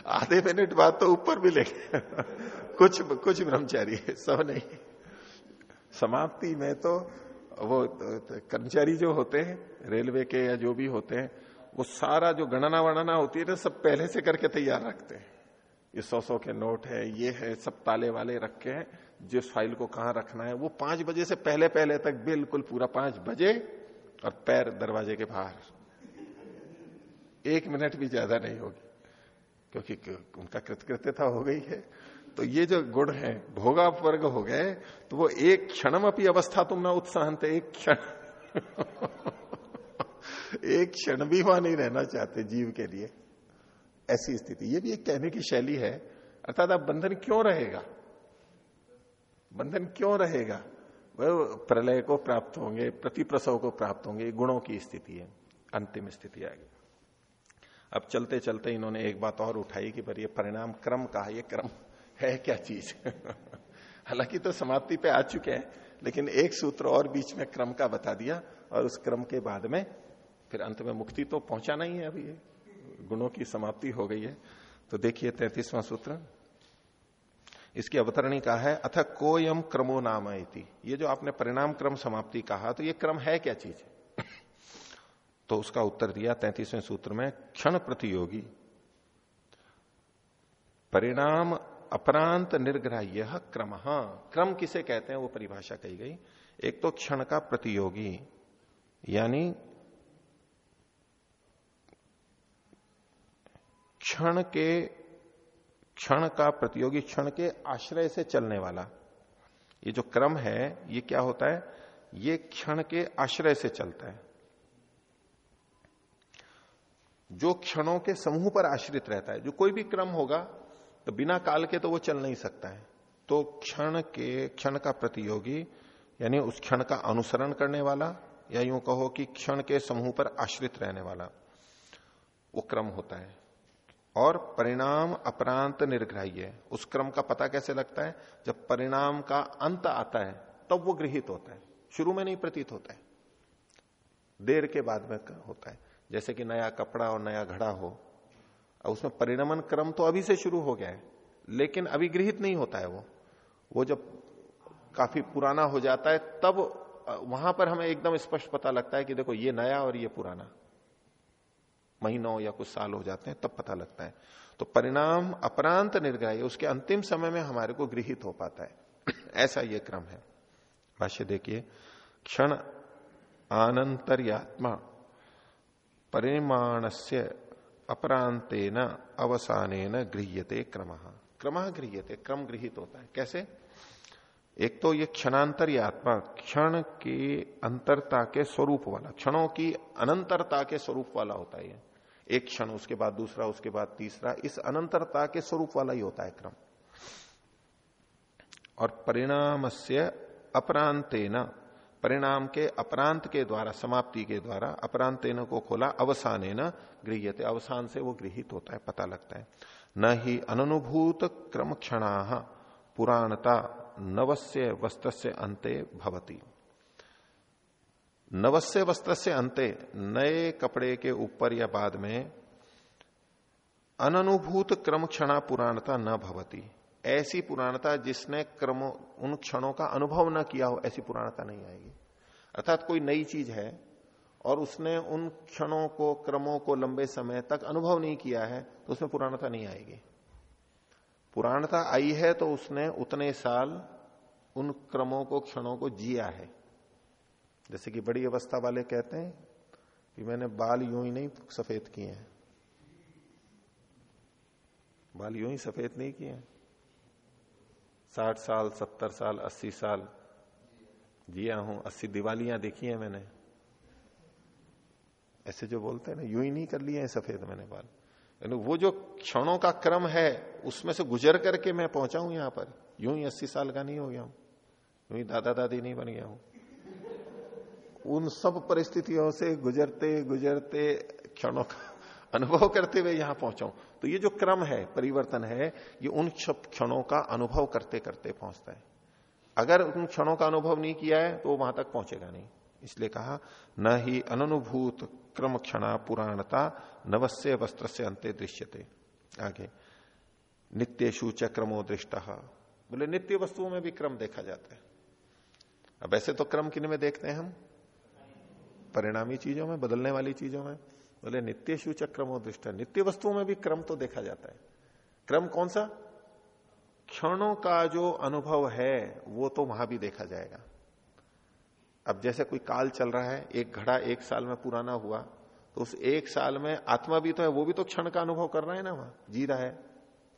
आधे मिनट बाद तो ऊपर भी ले कुछ कुछ ब्रह्मचारी है सब नहीं। समाप्ति में तो वो कर्मचारी जो होते हैं, रेलवे के या जो भी होते हैं, वो सारा जो गणना वणना होती है ना, सब पहले से करके तैयार रखते हैं। ये सौ सौ के नोट है, ये है, सब ताले वाले रखे हैं, जिस फ़ाइल को कहाँ रखना है, वो पाँच बजे से पहले पहले तक बिल्कुल पूरा पाँच बजे और पैर दरवाजे के बाहर। एक मिनट भी ज़्यादा नहीं होगी, क्योंकि उनका कृतकृत्यता हो गई है। तो ये जो गुण है भोगा वर्ग हो गए तो वो एक क्षणम अपनी अवस्था तुम ना उत्साहन एक क्षण। *laughs* एक क्षण भी वहाँ नहीं रहना चाहते जीव के लिए। ऐसी स्थिति। ये भी एक कहने की शैली है। अर्थात अब बंधन क्यों रहेगा? बंधन क्यों रहेगा? वह प्रलय को प्राप्त होंगे, प्रतिप्रसव को प्राप्त होंगे गुणों की स्थिति है। अंतिम स्थिति आ गई अब चलते चलते इन्होंने एक बात और उठाई कि पर ये परिणाम क्रम कहा ये क्रम। है क्या चीज़? *laughs* हालाँकि तो समाप्ति पे आ चुके हैं, लेकिन एक सूत्र और बीच में क्रम का बता दिया और उस क्रम के बाद में फिर अंत में मुक्ति तो पहुँचा नहीं है अभी, गुणों की समाप्ति हो गई है। तो देखिए तैतीसवां सूत्र। इसकी अवतरणी का है, अथ कोयम क्रमो नाम ये जो आपने परिणाम क्रम समाप्ति कहा तो ये क्रम है क्या चीज़? *coughs* तो उसका उत्तर दिया तैतीसवें सूत्र में, क्षण प्रतियोगी। परिणाम अपरांत निर्ग्राह्य क्रम। क्रम किसे कहते हैं? वो परिभाषा कही गई। एक तो क्षण का प्रतियोगी, यानी क्षण के, क्षण का प्रतियोगी, क्षण के आश्रय से चलने वाला। ये जो क्रम है, ये क्या होता है? ये क्षण के आश्रय से चलता है। जो क्षणों के समूह पर आश्रित रहता है, जो कोई भी क्रम होगा तो बिना काल के तो वो चल नहीं सकता है। तो क्षण के, क्षण का प्रतियोगी, यानी उस क्षण का अनुसरण करने वाला, या यूँ कहो कि क्षण के समूह पर आश्रित रहने वाला, वो क्रम होता है। और परिणाम अपरांत निर्ग्राह्य, उस क्रम का पता कैसे लगता है? जब परिणाम का अंत आता है, तब तो वो गृहित होता है। शुरू में नहीं, प्रतीत होता है। देर के बाद में होता है। जैसे कि नया कपड़ा और नया घड़ा हो और उसमें परिणमन क्रम तो अभी से शुरू हो गया है, लेकिन अभी गृहित नहीं होता है वो। वो जब काफ़ी पुराना हो जाता है, तब वहाँ पर हमें एकदम स्पष्ट पता लगता है कि देखो, ये नया और ये पुराना। महीनों या कुछ साल हो जाते हैं, तब पता लगता है। तो परिणाम अपरांत निर्ग्राह्य उसके अंतिम समय में हमारे को गृहित हो पाता है। *clears throat* ऐसा ये क्रम है। भाष्य देखिए, क्षण आनंतर्यात्मा परिमाण से अपरांतेन अवसानेन गृह्यते क्रम। क्रम गृह्यते, क्रम गृहित होता है। कैसे? एक तो ये क्षणांतर आत्मा, क्षण के अंतरता के स्वरूप वाला, क्षणों की अनंतरता के स्वरूप वाला होता है एक क्षण, उसके बाद दूसरा, उसके बाद तीसरा, इस अनंतरता के स्वरूप वाला ही होता है क्रम। और परिणाम से अपरांतेन परिणाम के अपरांत के द्वारा, समाप्ति के द्वारा अपरांतेन को खोला अवसान गृह्यते। अवसान से वो गृहित होता है, पता लगता है। न ही अनुभूत क्रम क्षणा पुराणता नवस्य वस्त्र अंते भवती। नवस्य वस्त्र से अंते नए कपड़े के ऊपर या बाद में अनुभूत क्रम क्षणा पुराणता न भवती। ऐसी पुराणता जिसने क्रम, उन क्षणों का अनुभव न किया हो, ऐसी पुराणता नहीं आएगी। अर्थात कोई नई चीज़ है और उसने उन क्षणों को, क्रमों को लंबे समय तक अनुभव नहीं किया है तो उसमें पुराणता नहीं आएगी। पुराणता आई है तो उसने उतने साल उन क्रमों को, क्षणों को जिया है। जैसे कि बड़ी अवस्था वाले कहते हैं कि मैंने बाल यूँ ही नहीं सफ़ेद किए हैं। बाल यूँ ही सफ़ेद नहीं किए साठ साल, सत्तर साल, अस्सी साल। जिया हूँ, अस्सी दिवालियाँ देखी है मैंने। ऐसे जो बोलते हैं ना, यूँ ही नहीं कर लिए हैं सफ़ेद मैंने बाल। यानी वो जो क्षणों का क्रम है, उसमें से गुजर करके मैं पहुँचा हूँ यहाँ पर। यूँ ही अस्सी साल का नहीं हो गया हूँ। यूँ ही दादा दादी नहीं बन गया हूँ। उन सब परिस्थितियों से गुजरते गुजरते क्षणों का अनुभव करते हुए यहाँ पहुँचा। तो ये जो क्रम है, परिवर्तन है, ये उन क्षणों का अनुभव करते करते पहुँचता है। अगर उन क्षणों का अनुभव नहीं किया है तो वहाँ तक पहुंचेगा नहीं। इसलिए कहा, न ही अनुभूत क्रम क्षणा पुराणता नवस्य वस्त्र से अंत्य दृश्यते। आगे नित्यशु च क्रमो दृष्ट। बोले, नित्य वस्तुओं में भी क्रम देखा जाता है। अब ऐसे तो क्रम किन में देखते हैं हम? परिणामी चीज़ों में, बदलने वाली चीज़ों में। बोले, नित्य शूचक क्रमो दृष्ट। नित्य वस्तुओं में भी क्रम तो देखा जाता है। क्रम कौन सा? क्षणों का जो अनुभव है, वो तो वहाँ भी देखा जाएगा। अब जैसे कोई काल चल रहा है, एक घड़ा एक साल में पुराना हुआ तो उस एक साल में आत्मा भी तो है, वो भी तो क्षण का अनुभव कर रहा है ना वहाँ, जी रहा है।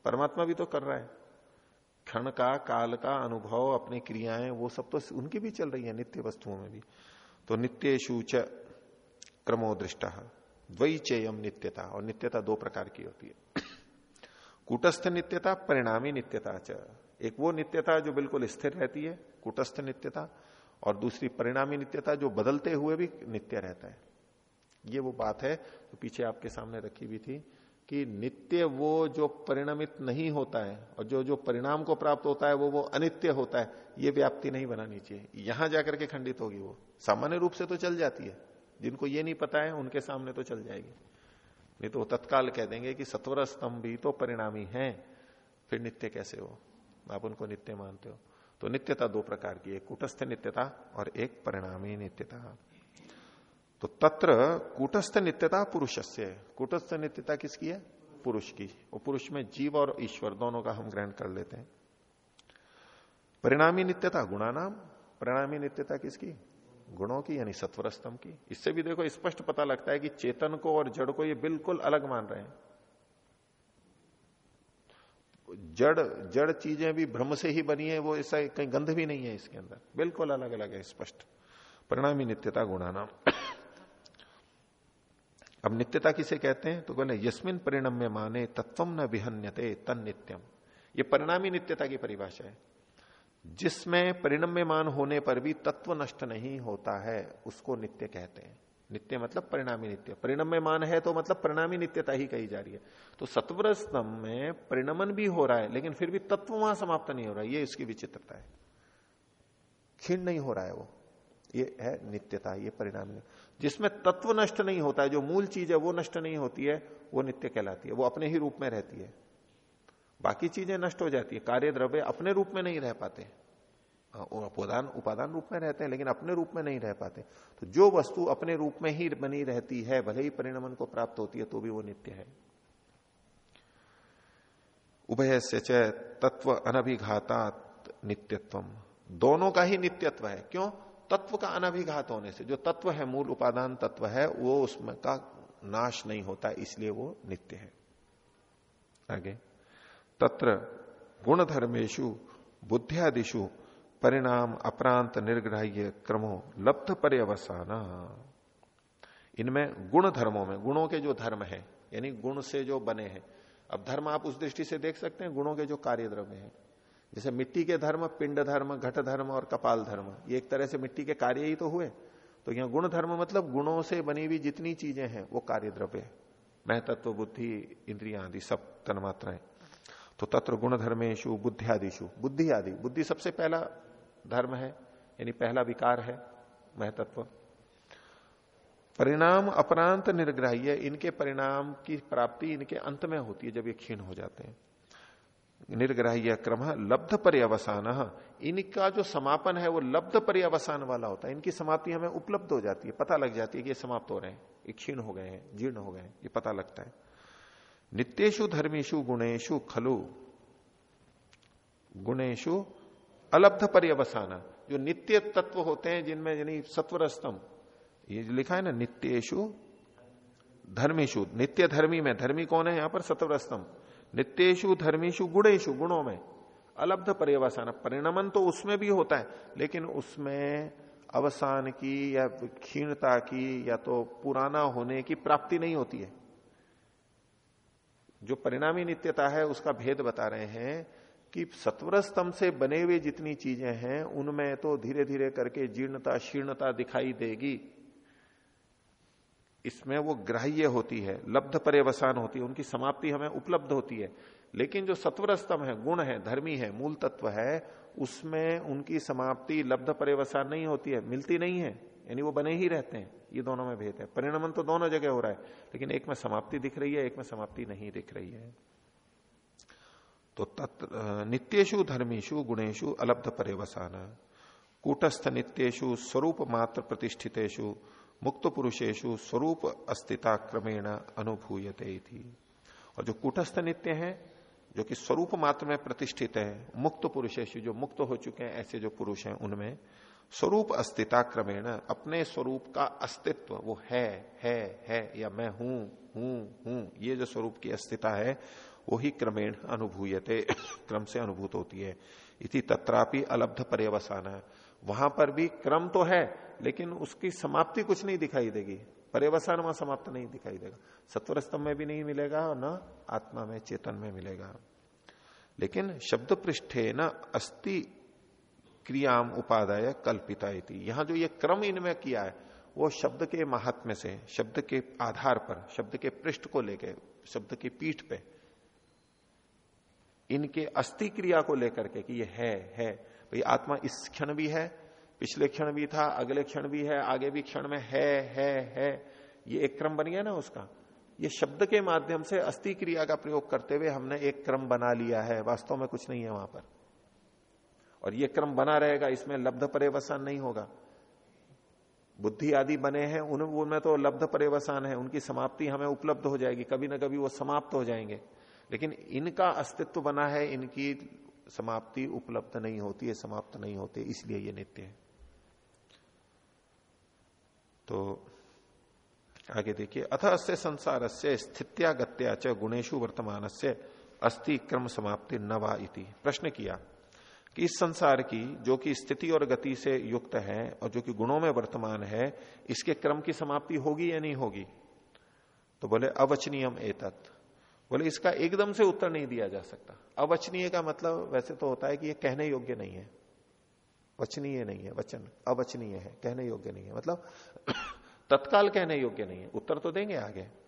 परमात्मा भी तो कर रहा है। क्षण का, काल का अनुभव, अपनी क्रियाएँ, वो सब तो उनकी भी चल रही है, नित्य वस्तुओं में भी। तो नित्य शूच क्रमो द्वई नित्यता, और नित्यता दो प्रकार की होती है। कूटस्थ नित्यता, परिणामी नित्यता च। एक वो नित्यता जो बिल्कुल स्थिर रहती है, कुटस्थ नित्यता, और दूसरी परिणामी नित्यता जो बदलते हुए भी नित्य रहता है। ये वो बात है जो पीछे आपके सामने रखी हुई थी कि नित्य वो जो परिणमित नहीं होता है, और जो जो परिणाम को प्राप्त होता है, वो वो अनित्य होता है, ये व्याप्ति नहीं बनानी चाहिए। यहाँ जाकर के खंडित होगी वो। सामान्य रूप से तो चल जाती है। जिनको ये नहीं पता है, उनके सामने तो चल जाएगी। नहीं तो तत्काल कह देंगे कि सत्वर स्तंभ भी तो परिणामी है, फिर नित्य कैसे हो? आप उनको नित्य मानते हो। तो नित्यता दो प्रकार की, एक कूटस्थ नित्यता और एक परिणामी नित्यता। तो तत्र कूटस्थ नित्यता पुरुष से कूटस्थ नित्यता किसकी है? पुरुष की। और पुरुष में जीव और ईश्वर दोनों का हम ग्रहण कर लेते हैं। परिणामी नित्यता, गुणानाम। परिणामी नित्यता किसकी? गुणों की, यानी सत्वर स्तंभ की। इससे भी देखो, स्पष्ट पता लगता है कि चेतन को और जड़ को ये बिल्कुल अलग मान रहे हैं। जड़ जड़ चीज़ें भी भ्रम से ही बनी है, वो ऐसा कहीं गंध भी नहीं है इसके अंदर। बिल्कुल अलग अलग है, स्पष्ट। परिणामी नित्यता गुणानाम। अब नित्यता किसे कहते हैं? तो बोले यस्मिन परिणाम में माने तत्वम न विहन्यते तन नित्यम ये परिणामी नित्यता की परिभाषा है। जिसमें परिणम्यमान होने पर भी तत्व नष्ट नहीं होता है, उसको नित्य कहते हैं। नित्य मतलब परिणामी नित्य। परिणम्यमान है तो मतलब परिणामी नित्यता ही कही जा रही है। तो सत्वर स्तंभ में परिणमन भी हो रहा है, लेकिन फिर भी तत्व वहाँ समाप्त नहीं हो रहा है। ये इसकी विचित्रता है। क्षीण नहीं हो रहा है वो। ये है नित्यता, ये परिणामी। जिसमें तत्व नष्ट नहीं होता है, जो मूल चीज़ है, वो नष्ट नहीं होती है, वो नित्य कहलाती है। वो अपने ही रूप में रहती है। बाकी चीज़ें नष्ट हो जाती है। कार्य द्रव्य अपने रूप में नहीं रह पाते। उपादान उपादान रूप में रहते हैं, लेकिन अपने रूप में नहीं रह पाते। तो जो वस्तु अपने रूप में ही बनी रहती है, भले ही परिणमन को प्राप्त होती है तो भी वो नित्य है। उभय से तत्व अनभिघाता नित्यत्व दोनों का ही नित्यत्व है। क्यों? तत्व का अनभिघात होने से। जो तत्व है, मूल उपादान तत्व है, वो उसमें का नाश नहीं होता, इसलिए वो नित्य है। आगे। तत्र गुण धर्मेशु बुद्धियादिशु परिणाम अपरांत निर्ग्राह्य क्रमो लब्ध पर्यवसान। इनमें गुण धर्मों में, गुणों के जो धर्म है, यानी गुण से जो बने हैं, अब धर्म आप उस दृष्टि से देख सकते हैं, गुणों के जो कार्य द्रव्य है। जैसे मिट्टी के धर्म, पिंड धर्म, घट धर्म और कपाल धर्म, ये एक तरह से मिट्टी के कार्य ही तो हुए। तो यहाँ गुण धर्म मतलब गुणों से बनी हुई जितनी चीज़ें हैं, वो कार्य द्रव्य है। महतत्व, बुद्धि, इंद्रिया आदि सब तन्मात्राएँ। तो तत्र गुण धर्मेशु बुद्धियादिशु बुद्धि आदि बुद्धि सबसे पहला धर्म है, यानी पहला विकार है, महतत्व। परिणाम अपरांत निर्ग्राह्य, इनके परिणाम की प्राप्ति इनके अंत में होती है, जब ये क्षीण हो जाते हैं। निर्ग्राह्य क्रम, लब्ध पर्यवसान। इनका जो समापन है, वो लब्ध पर्यवसान वाला होता है। इनकी समाप्ति हमें उपलब्ध हो जाती है, पता लग जाती है कि ये समाप्त हो रहे हैं, ये क्षीण हो गए हैं, जीर्ण हो गए हैं, ये पता लगता है। नित्येशु धर्मेशु गुणेशु खलु। गुणेशु अलब्ध पर्यवसाना जो नित्य तत्व होते हैं, जिनमें यानी सत्वर स्तंभ ये जो लिखा है ना नित्येशु धर्मेशु नित्य धर्मी में, धर्मी कौन है? यहाँ पर सत्वर स्तंभ नित्येशु धर्मीशु गुणेशु गुणों में। अलब्ध पर्यवसान परिणमन तो उसमें भी होता है, लेकिन उसमें अवसान की या क्षीणता की या तो पुराना होने की प्राप्ति नहीं होती है। जो परिणामी नित्यता है, उसका भेद बता रहे हैं कि सत्वर स्तंभ से बने हुए जितनी चीज़ें हैं, उनमें तो धीरे धीरे करके जीर्णता, शीर्णता दिखाई देगी। इसमें वो ग्राह्य होती है, लब्ध पर्यवसान होती है, उनकी समाप्ति हमें उपलब्ध होती है। लेकिन जो सत्वर स्तंभ है, गुण है, धर्मी है, मूल तत्व है, उसमें उनकी समाप्ति, लब्ध पर्यवसान नहीं होती है, मिलती नहीं है। यानी वो बने ही रहते हैं, ये दोनों में भेद है। परिणमन तो दोनों जगह हो रहा है, लेकिन एक में समाप्ति दिख रही है, एक में समाप्ति नहीं दिख रही है। तो तत्र नित्येशु धर्मीशु गुणेशु अलब्ध पर्यवसान कूटस्थ नित्येशु स्वरूप मात्र प्रतिष्ठितेशु मुक्त पुरुषेशु स्वरूप अस्तिता क्रमेण अनुभूयते थी और जो कूटस्थ नित्य है, जो कि स्वरूप मात्र में प्रतिष्ठित है, मुक्त पुरुषेशु जो मुक्त हो चुके हैं, ऐसे जो पुरुष हैं, उनमें स्वरूप अस्तिता क्रमेण अपने स्वरूप का अस्तित्व, वो है है है, या मैं हूँ हूँ हूँ, ये जो स्वरूप की अस्तिता है वो ही क्रमेण अनुभूयते, *coughs* क्रम से अनुभूत होती है। इति तत्रापि अलब्ध पर्यवसान। है वहाँ पर भी क्रम तो है, लेकिन उसकी समाप्ति कुछ नहीं दिखाई देगी। पर्यवसान वहाँ समाप्त नहीं दिखाई देगा। सत्वर स्तंभ में भी नहीं मिलेगा, और न आत्मा में, चेतन में मिलेगा। लेकिन शब्द पृष्ठे न अस्थि क्रियाम उपादाय कल्पिता यहाँ जो ये क्रम इनमें किया है, वो शब्द के महात्म्य से, शब्द के आधार पर, शब्द के पृष्ठ को लेकर शब्द की पीठ पे, इनके अस्थि क्रिया को लेकर के कि ये है है। भाई आत्मा इस क्षण भी है, पिछले क्षण भी था, अगले क्षण भी है, आगे भी क्षण में है है है। ये एक क्रम बन गया ना उसका। ये शब्द के माध्यम से अस्थि क्रिया का प्रयोग करते हुए हमने एक क्रम बना लिया है। वास्तव में कुछ नहीं है वहाँ पर। और ये क्रम बना रहेगा, इसमें लब्ध परेवसान नहीं होगा। बुद्धि आदि बने हैं, उन, उनमें तो लब्ध परेवसान है, उनकी समाप्ति हमें उपलब्ध हो जाएगी, कभी ना कभी वो समाप्त हो जाएँगे। लेकिन इनका अस्तित्व बना है, इनकी समाप्ति उपलब्ध नहीं होती है, समाप्त नहीं होती इसलिए ये नित्य है। तो आगे देखिए, अथ अस्य संसार से स्थित्या गत्या च गुणेशु वर्तमान से अस्थि क्रम समाप्ति नवा इति। प्रश्न किया कि इस संसार की, जो कि स्थिति और गति से युक्त है और जो कि गुणों में वर्तमान है, इसके क्रम की समाप्ति होगी या नहीं होगी? तो बोले, अवचनीयम एतत्। बोले, इसका एकदम से उत्तर नहीं दिया जा सकता। अवचनीय का मतलब वैसे तो होता है कि यह कहने योग्य नहीं है। वचनीय नहीं है, वचन अवचनीय है, कहने योग्य नहीं है। मतलब *coughs* तत्काल कहने योग्य नहीं है। उत्तर तो देंगे आगे।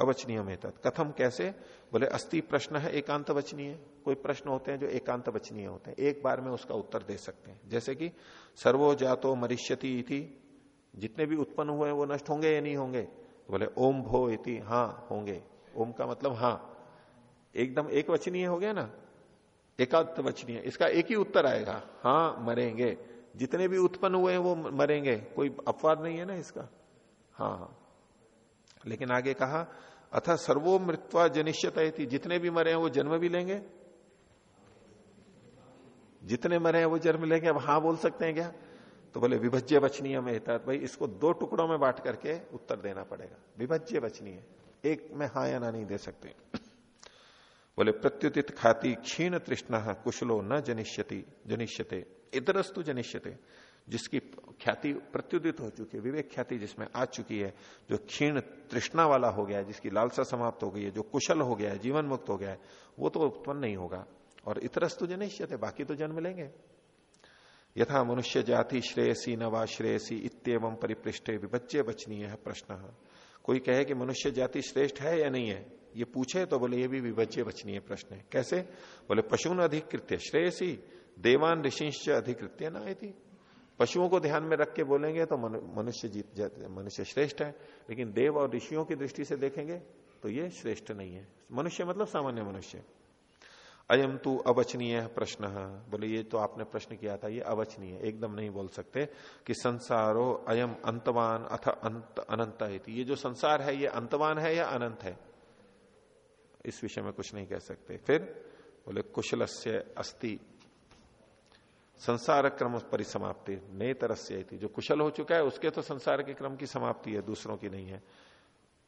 अवचनीय में कथम कैसे? बोले अस्थि प्रश्न है, एकांत वचनीय। कोई प्रश्न होते हैं जो एकांत वचनीय होते हैं। एक बार में उसका उत्तर दे सकते हैं। जैसे कि, सर्वो जातो मरिष्यति थी जितने भी उत्पन्न हुए वो नष्ट होंगे या नहीं होंगे? तो बोले, ओम भो इति। हाँ होंगे। ओम का मतलब हाँ। एकदम एक वचनीय हो गया ना? एकांत वचनीय। इसका एक ही उत्तर आएगा। हाँ मरेंगे। जितने भी उत्पन्न हुए हैं, वो मरेंगे। कोई अपवाद नहीं है ना इसका? हाँ हाँ। लेकिन आगे कहा, अथा सर्वो मृत्वा जनिश्चित थी जितने भी मरे हैं वो जन्म भी लेंगे? जितने मरे हैं वो जन्म लेंगे? अब हाँ बोल सकते हैं क्या? तो बोले, विभज्य वचनीय में तो भाई इसको दो टुकड़ों में बांट करके उत्तर देना पड़ेगा। विभज्य वचनीय। एक में हा या ना नहीं दे सकते। बोले प्रत्युतित खाती क्षीण तृष्णा, कुशलो न जनिष्यति, जनिष्यते, इतरस्तु जनिष्यते। जिसकी ख्याति प्रत्युदित हो चुकी है, विवेक ख्याति जिसमें आ चुकी है, जो क्षीण तृष्णा वाला हो गया है जिसकी लालसा समाप्त हो गई है, जो कुशल हो गया है, जीवन मुक्त हो गया है, वो तो उत्पन्न नहीं होगा। और इतरस तो इतरस्तु जनिष्यते, बाकी तो जन्म लेंगे। यथा मनुष्य जाति श्रेयसी नवा श्रेयसी इतम परिपृष्ठे विभज्य बचनीय है प्रश्न। कोई कहे कि मनुष्य जाति श्रेष्ठ है या नहीं है? ये पूछे तो बोले, ये भी विभज्य बचनीय प्रश्न है। कैसे? बोले, पशुन अधिकृत्य, श्रेयसी, देवान ऋषिश्च अधिकृत्य ना थी पशुओं को ध्यान में रख के बोलेंगे तो मनुष्य जीत जाते मनुष्य श्रेष्ठ है। लेकिन देव और ऋषियों की दृष्टि से देखेंगे तो ये श्रेष्ठ नहीं है। मनुष्य मतलब सामान्य मनुष्य। अयम तू अवचनीय प्रश्न। बोले, ये तो आपने प्रश्न किया था, ये अवचनीय एकदम नहीं बोल सकते कि संसारो अयम अंतवान अथ अंत, अनंत ये जो संसार है, ये अंतवान है या अनंत है? इस विषय में कुछ नहीं कह सकते। फिर बोले कुशल से अस्थि संसार क्रम परिसमाप्ति नए तरस्य जो कुशल हो चुका है, उसके तो संसार के क्रम की समाप्ति है, दूसरों की नहीं है।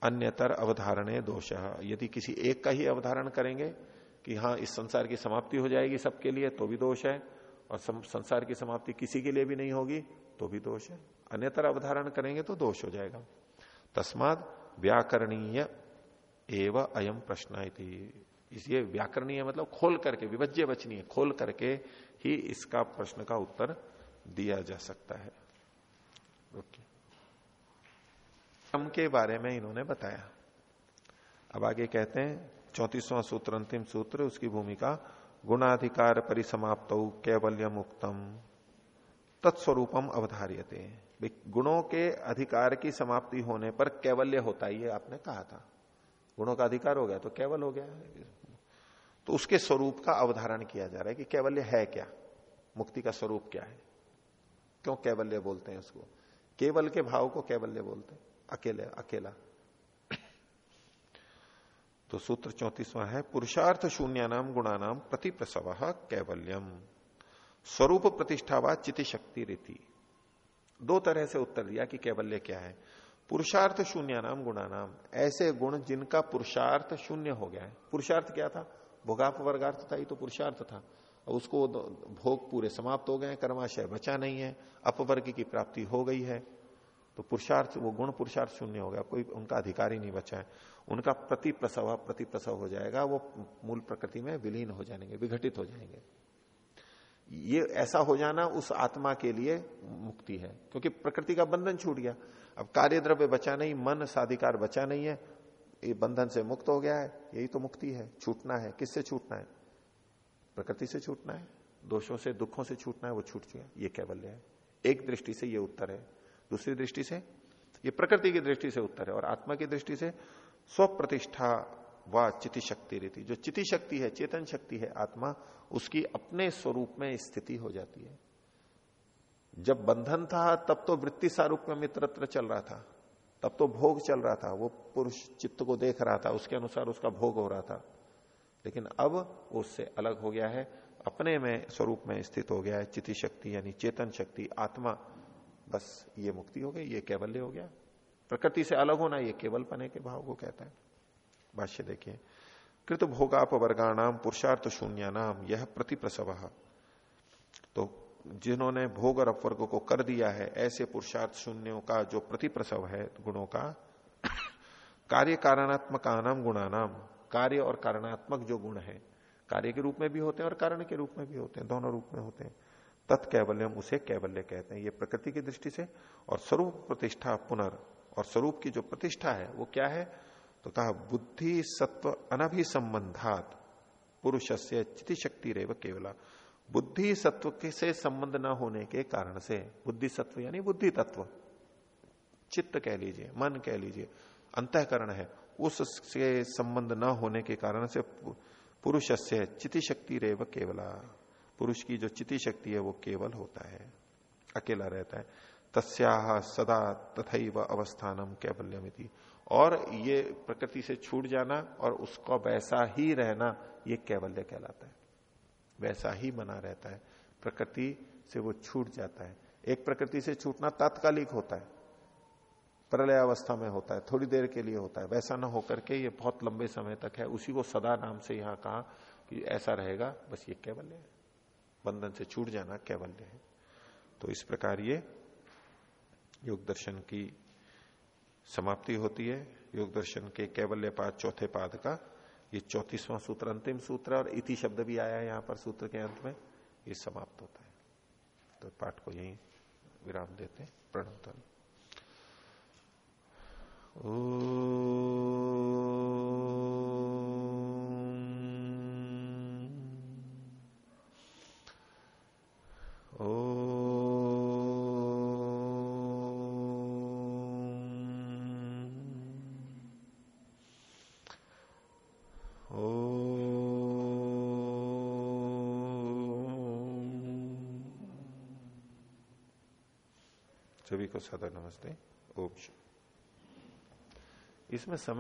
अन्यतर अवधारणे दोष। यदि किसी एक का ही अवधारण करेंगे कि हाँ इस संसार की समाप्ति हो जाएगी सबके लिए तो भी दोष है, और संसार की समाप्ति किसी के लिए भी नहीं होगी तो भी दोष है। अन्यतर अवधारण करेंगे तो दोष हो जाएगा। तस्माद व्याकरणीय एवं अयम प्रश्न इसलिए व्याकरणीय मतलब खोल करके, विभज्य बचनीय खोल करके ही इसका प्रश्न का उत्तर दिया जा सकता है। ओके। क्रम के बारे में इन्होंने बताया। अब आगे कहते हैं, चौतीसवां सूत्र, अंतिम सूत्र, उसकी भूमिका, गुणाधिकार परिसमाप्त कैवल्यम उत्तम तत्स्वरूपम अवधार्यते। गुणों के अधिकार की समाप्ति होने पर कैवल्य होता ही है, आपने कहा था। गुणों का अधिकार हो गया तो केवल हो गया। तो उसके स्वरूप का अवधारण किया जा रहा है कि कैवल्य है क्या? मुक्ति का स्वरूप क्या है? क्यों कैवल्य बोलते हैं उसको? केवल के भाव को कैवल्य बोलते हैं। अकेले, अकेला। तो सूत्र चौतीसवां है, पुरुषार्थ शून्य नाम गुणानाम प्रति प्रसव कैवल्यम। स्वरूप प्रतिष्ठावा चिति शक्ति रीति। दो तरह से उत्तर दिया कि कैवल्य क्या है। पुरुषार्थ शून्य नाम गुणानाम। ऐसे गुण जिनका पुरुषार्थ शून्य हो गया है। पुरुषार्थ क्या था? भोगाप वर्गार्थ था ये तो पुरुषार्थ था। उसको भोग पूरे समाप्त हो गए कर्माशय बचा नहीं है, अपवर्ग की प्राप्ति हो गई है। तो पुरुषार्थ, वो गुण पुरुषार्थ शून्य हो गया, कोई उनका अधिकार ही नहीं बचा है। उनका प्रति प्रसव प्रति प्रसव हो जाएगा, वो मूल प्रकृति में विलीन हो जाएँगे, विघटित हो जाएँगे। ये ऐसा हो जाना उस आत्मा के लिए मुक्ति है, क्योंकि प्रकृति का बंधन छूट गया। अब कार्य द्रव्य बचा नहीं, मन साधिकार बचा नहीं है ये बंधन से मुक्त हो गया है, यही तो मुक्ति है। छूटना है। किससे छूटना है? प्रकृति से छूटना है। दोषों से, दुखों से छूटना है, वो छूट चुका ये कैवल्य है। एक दृष्टि से ये उत्तर है। दूसरी दृष्टि से, ये प्रकृति की दृष्टि से उत्तर है और आत्मा की दृष्टि से स्व प्रतिष्ठा व चिति शक्ति रहती जो चिति शक्ति है, चेतन शक्ति है आत्मा, उसकी अपने स्वरूप में स्थिति हो जाती है। जब बंधन था, तब तो वृत्ति सारूप में मित्रत्र चल रहा था। तब तो भोग चल रहा था, वो पुरुष चित्त को देख रहा था, उसके अनुसार उसका भोग हो रहा था। लेकिन अब उससे अलग हो गया है, अपने में, स्वरूप में स्थित हो गया है चिति शक्ति यानी चेतन शक्ति, आत्मा। बस ये मुक्ति हो गई, ये कैवल्य हो गया। प्रकृति से अलग होना ये केवल पने के भाव को कहता है। भाष्य देखिए कृत भोगाप वर्गाणाम पुरुषार्थ शून्य नाम यह प्रतिप्रसव। तो जिन्होंने भोग और अपवर्ग को कर दिया है, ऐसे पुरुषार्थ शून्यों का जो प्रतिप्रसव है, गुणों का, कार्य कारणात्मक नाम गुणानाम, कार्य और कारणात्मक जो गुण है, कार्य के रूप में भी होते हैं और कारण के रूप में भी होते हैं, दोनों रूप में होते हैं। तत्कैवल्यम उसे कैवल्य कहते हैं, ये प्रकृति की दृष्टि से, और स्वरूप प्रतिष्ठा पुनर्, और स्वरूप की जो प्रतिष्ठा है, वो क्या है? तो कहा, बुद्धि सत्व अनभिसंबंधात पुरुष से चिति शक्ति रेव केवला। बुद्धि सत्व के से संबंध न होने के कारण से बुद्धि सत्व यानी बुद्धि तत्व चित्त कह लीजिए, मन कह लीजिए, अंतकरण है, उससे संबंध न होने के कारण से पुरुष से चिति शक्ति रेव केवला। पुरुष की जो चिति शक्ति है वो केवल होता है, अकेला रहता है। तस्या सदा तथा अवस्थानम कैवल्यमिति। और ये प्रकृति से छूट जाना और उसका वैसा ही रहना, ये कैवल्य कहलाता है। वैसा ही बना रहता है। प्रकृति से वो छूट जाता है। एक प्रकृति से छूटना तात्कालिक होता है। प्रलय अवस्था में होता है, थोड़ी देर के लिए होता है। वैसा ना होकर के ये बहुत लंबे समय तक है। उसी को सदा नाम से यहाँ कहा कि ऐसा रहेगा, बस ये कैवल्य है। बंधन से छूट जाना कैवल्य है। तो इस प्रकार ये योग दर्शन की समाप्ति होती है। योग दर्शन के कैवल्य पाद, चौथे पाद का ये चौतीसवां सूत्र, अंतिम सूत्र और इति शब्द भी आया है यहाँ पर सूत्र के अंत में, ये समाप्त होता है। तो पाठ को यही विराम देते हैं प्रणतन ओ सभी को सदर नमस्ते। ओम इसमें समय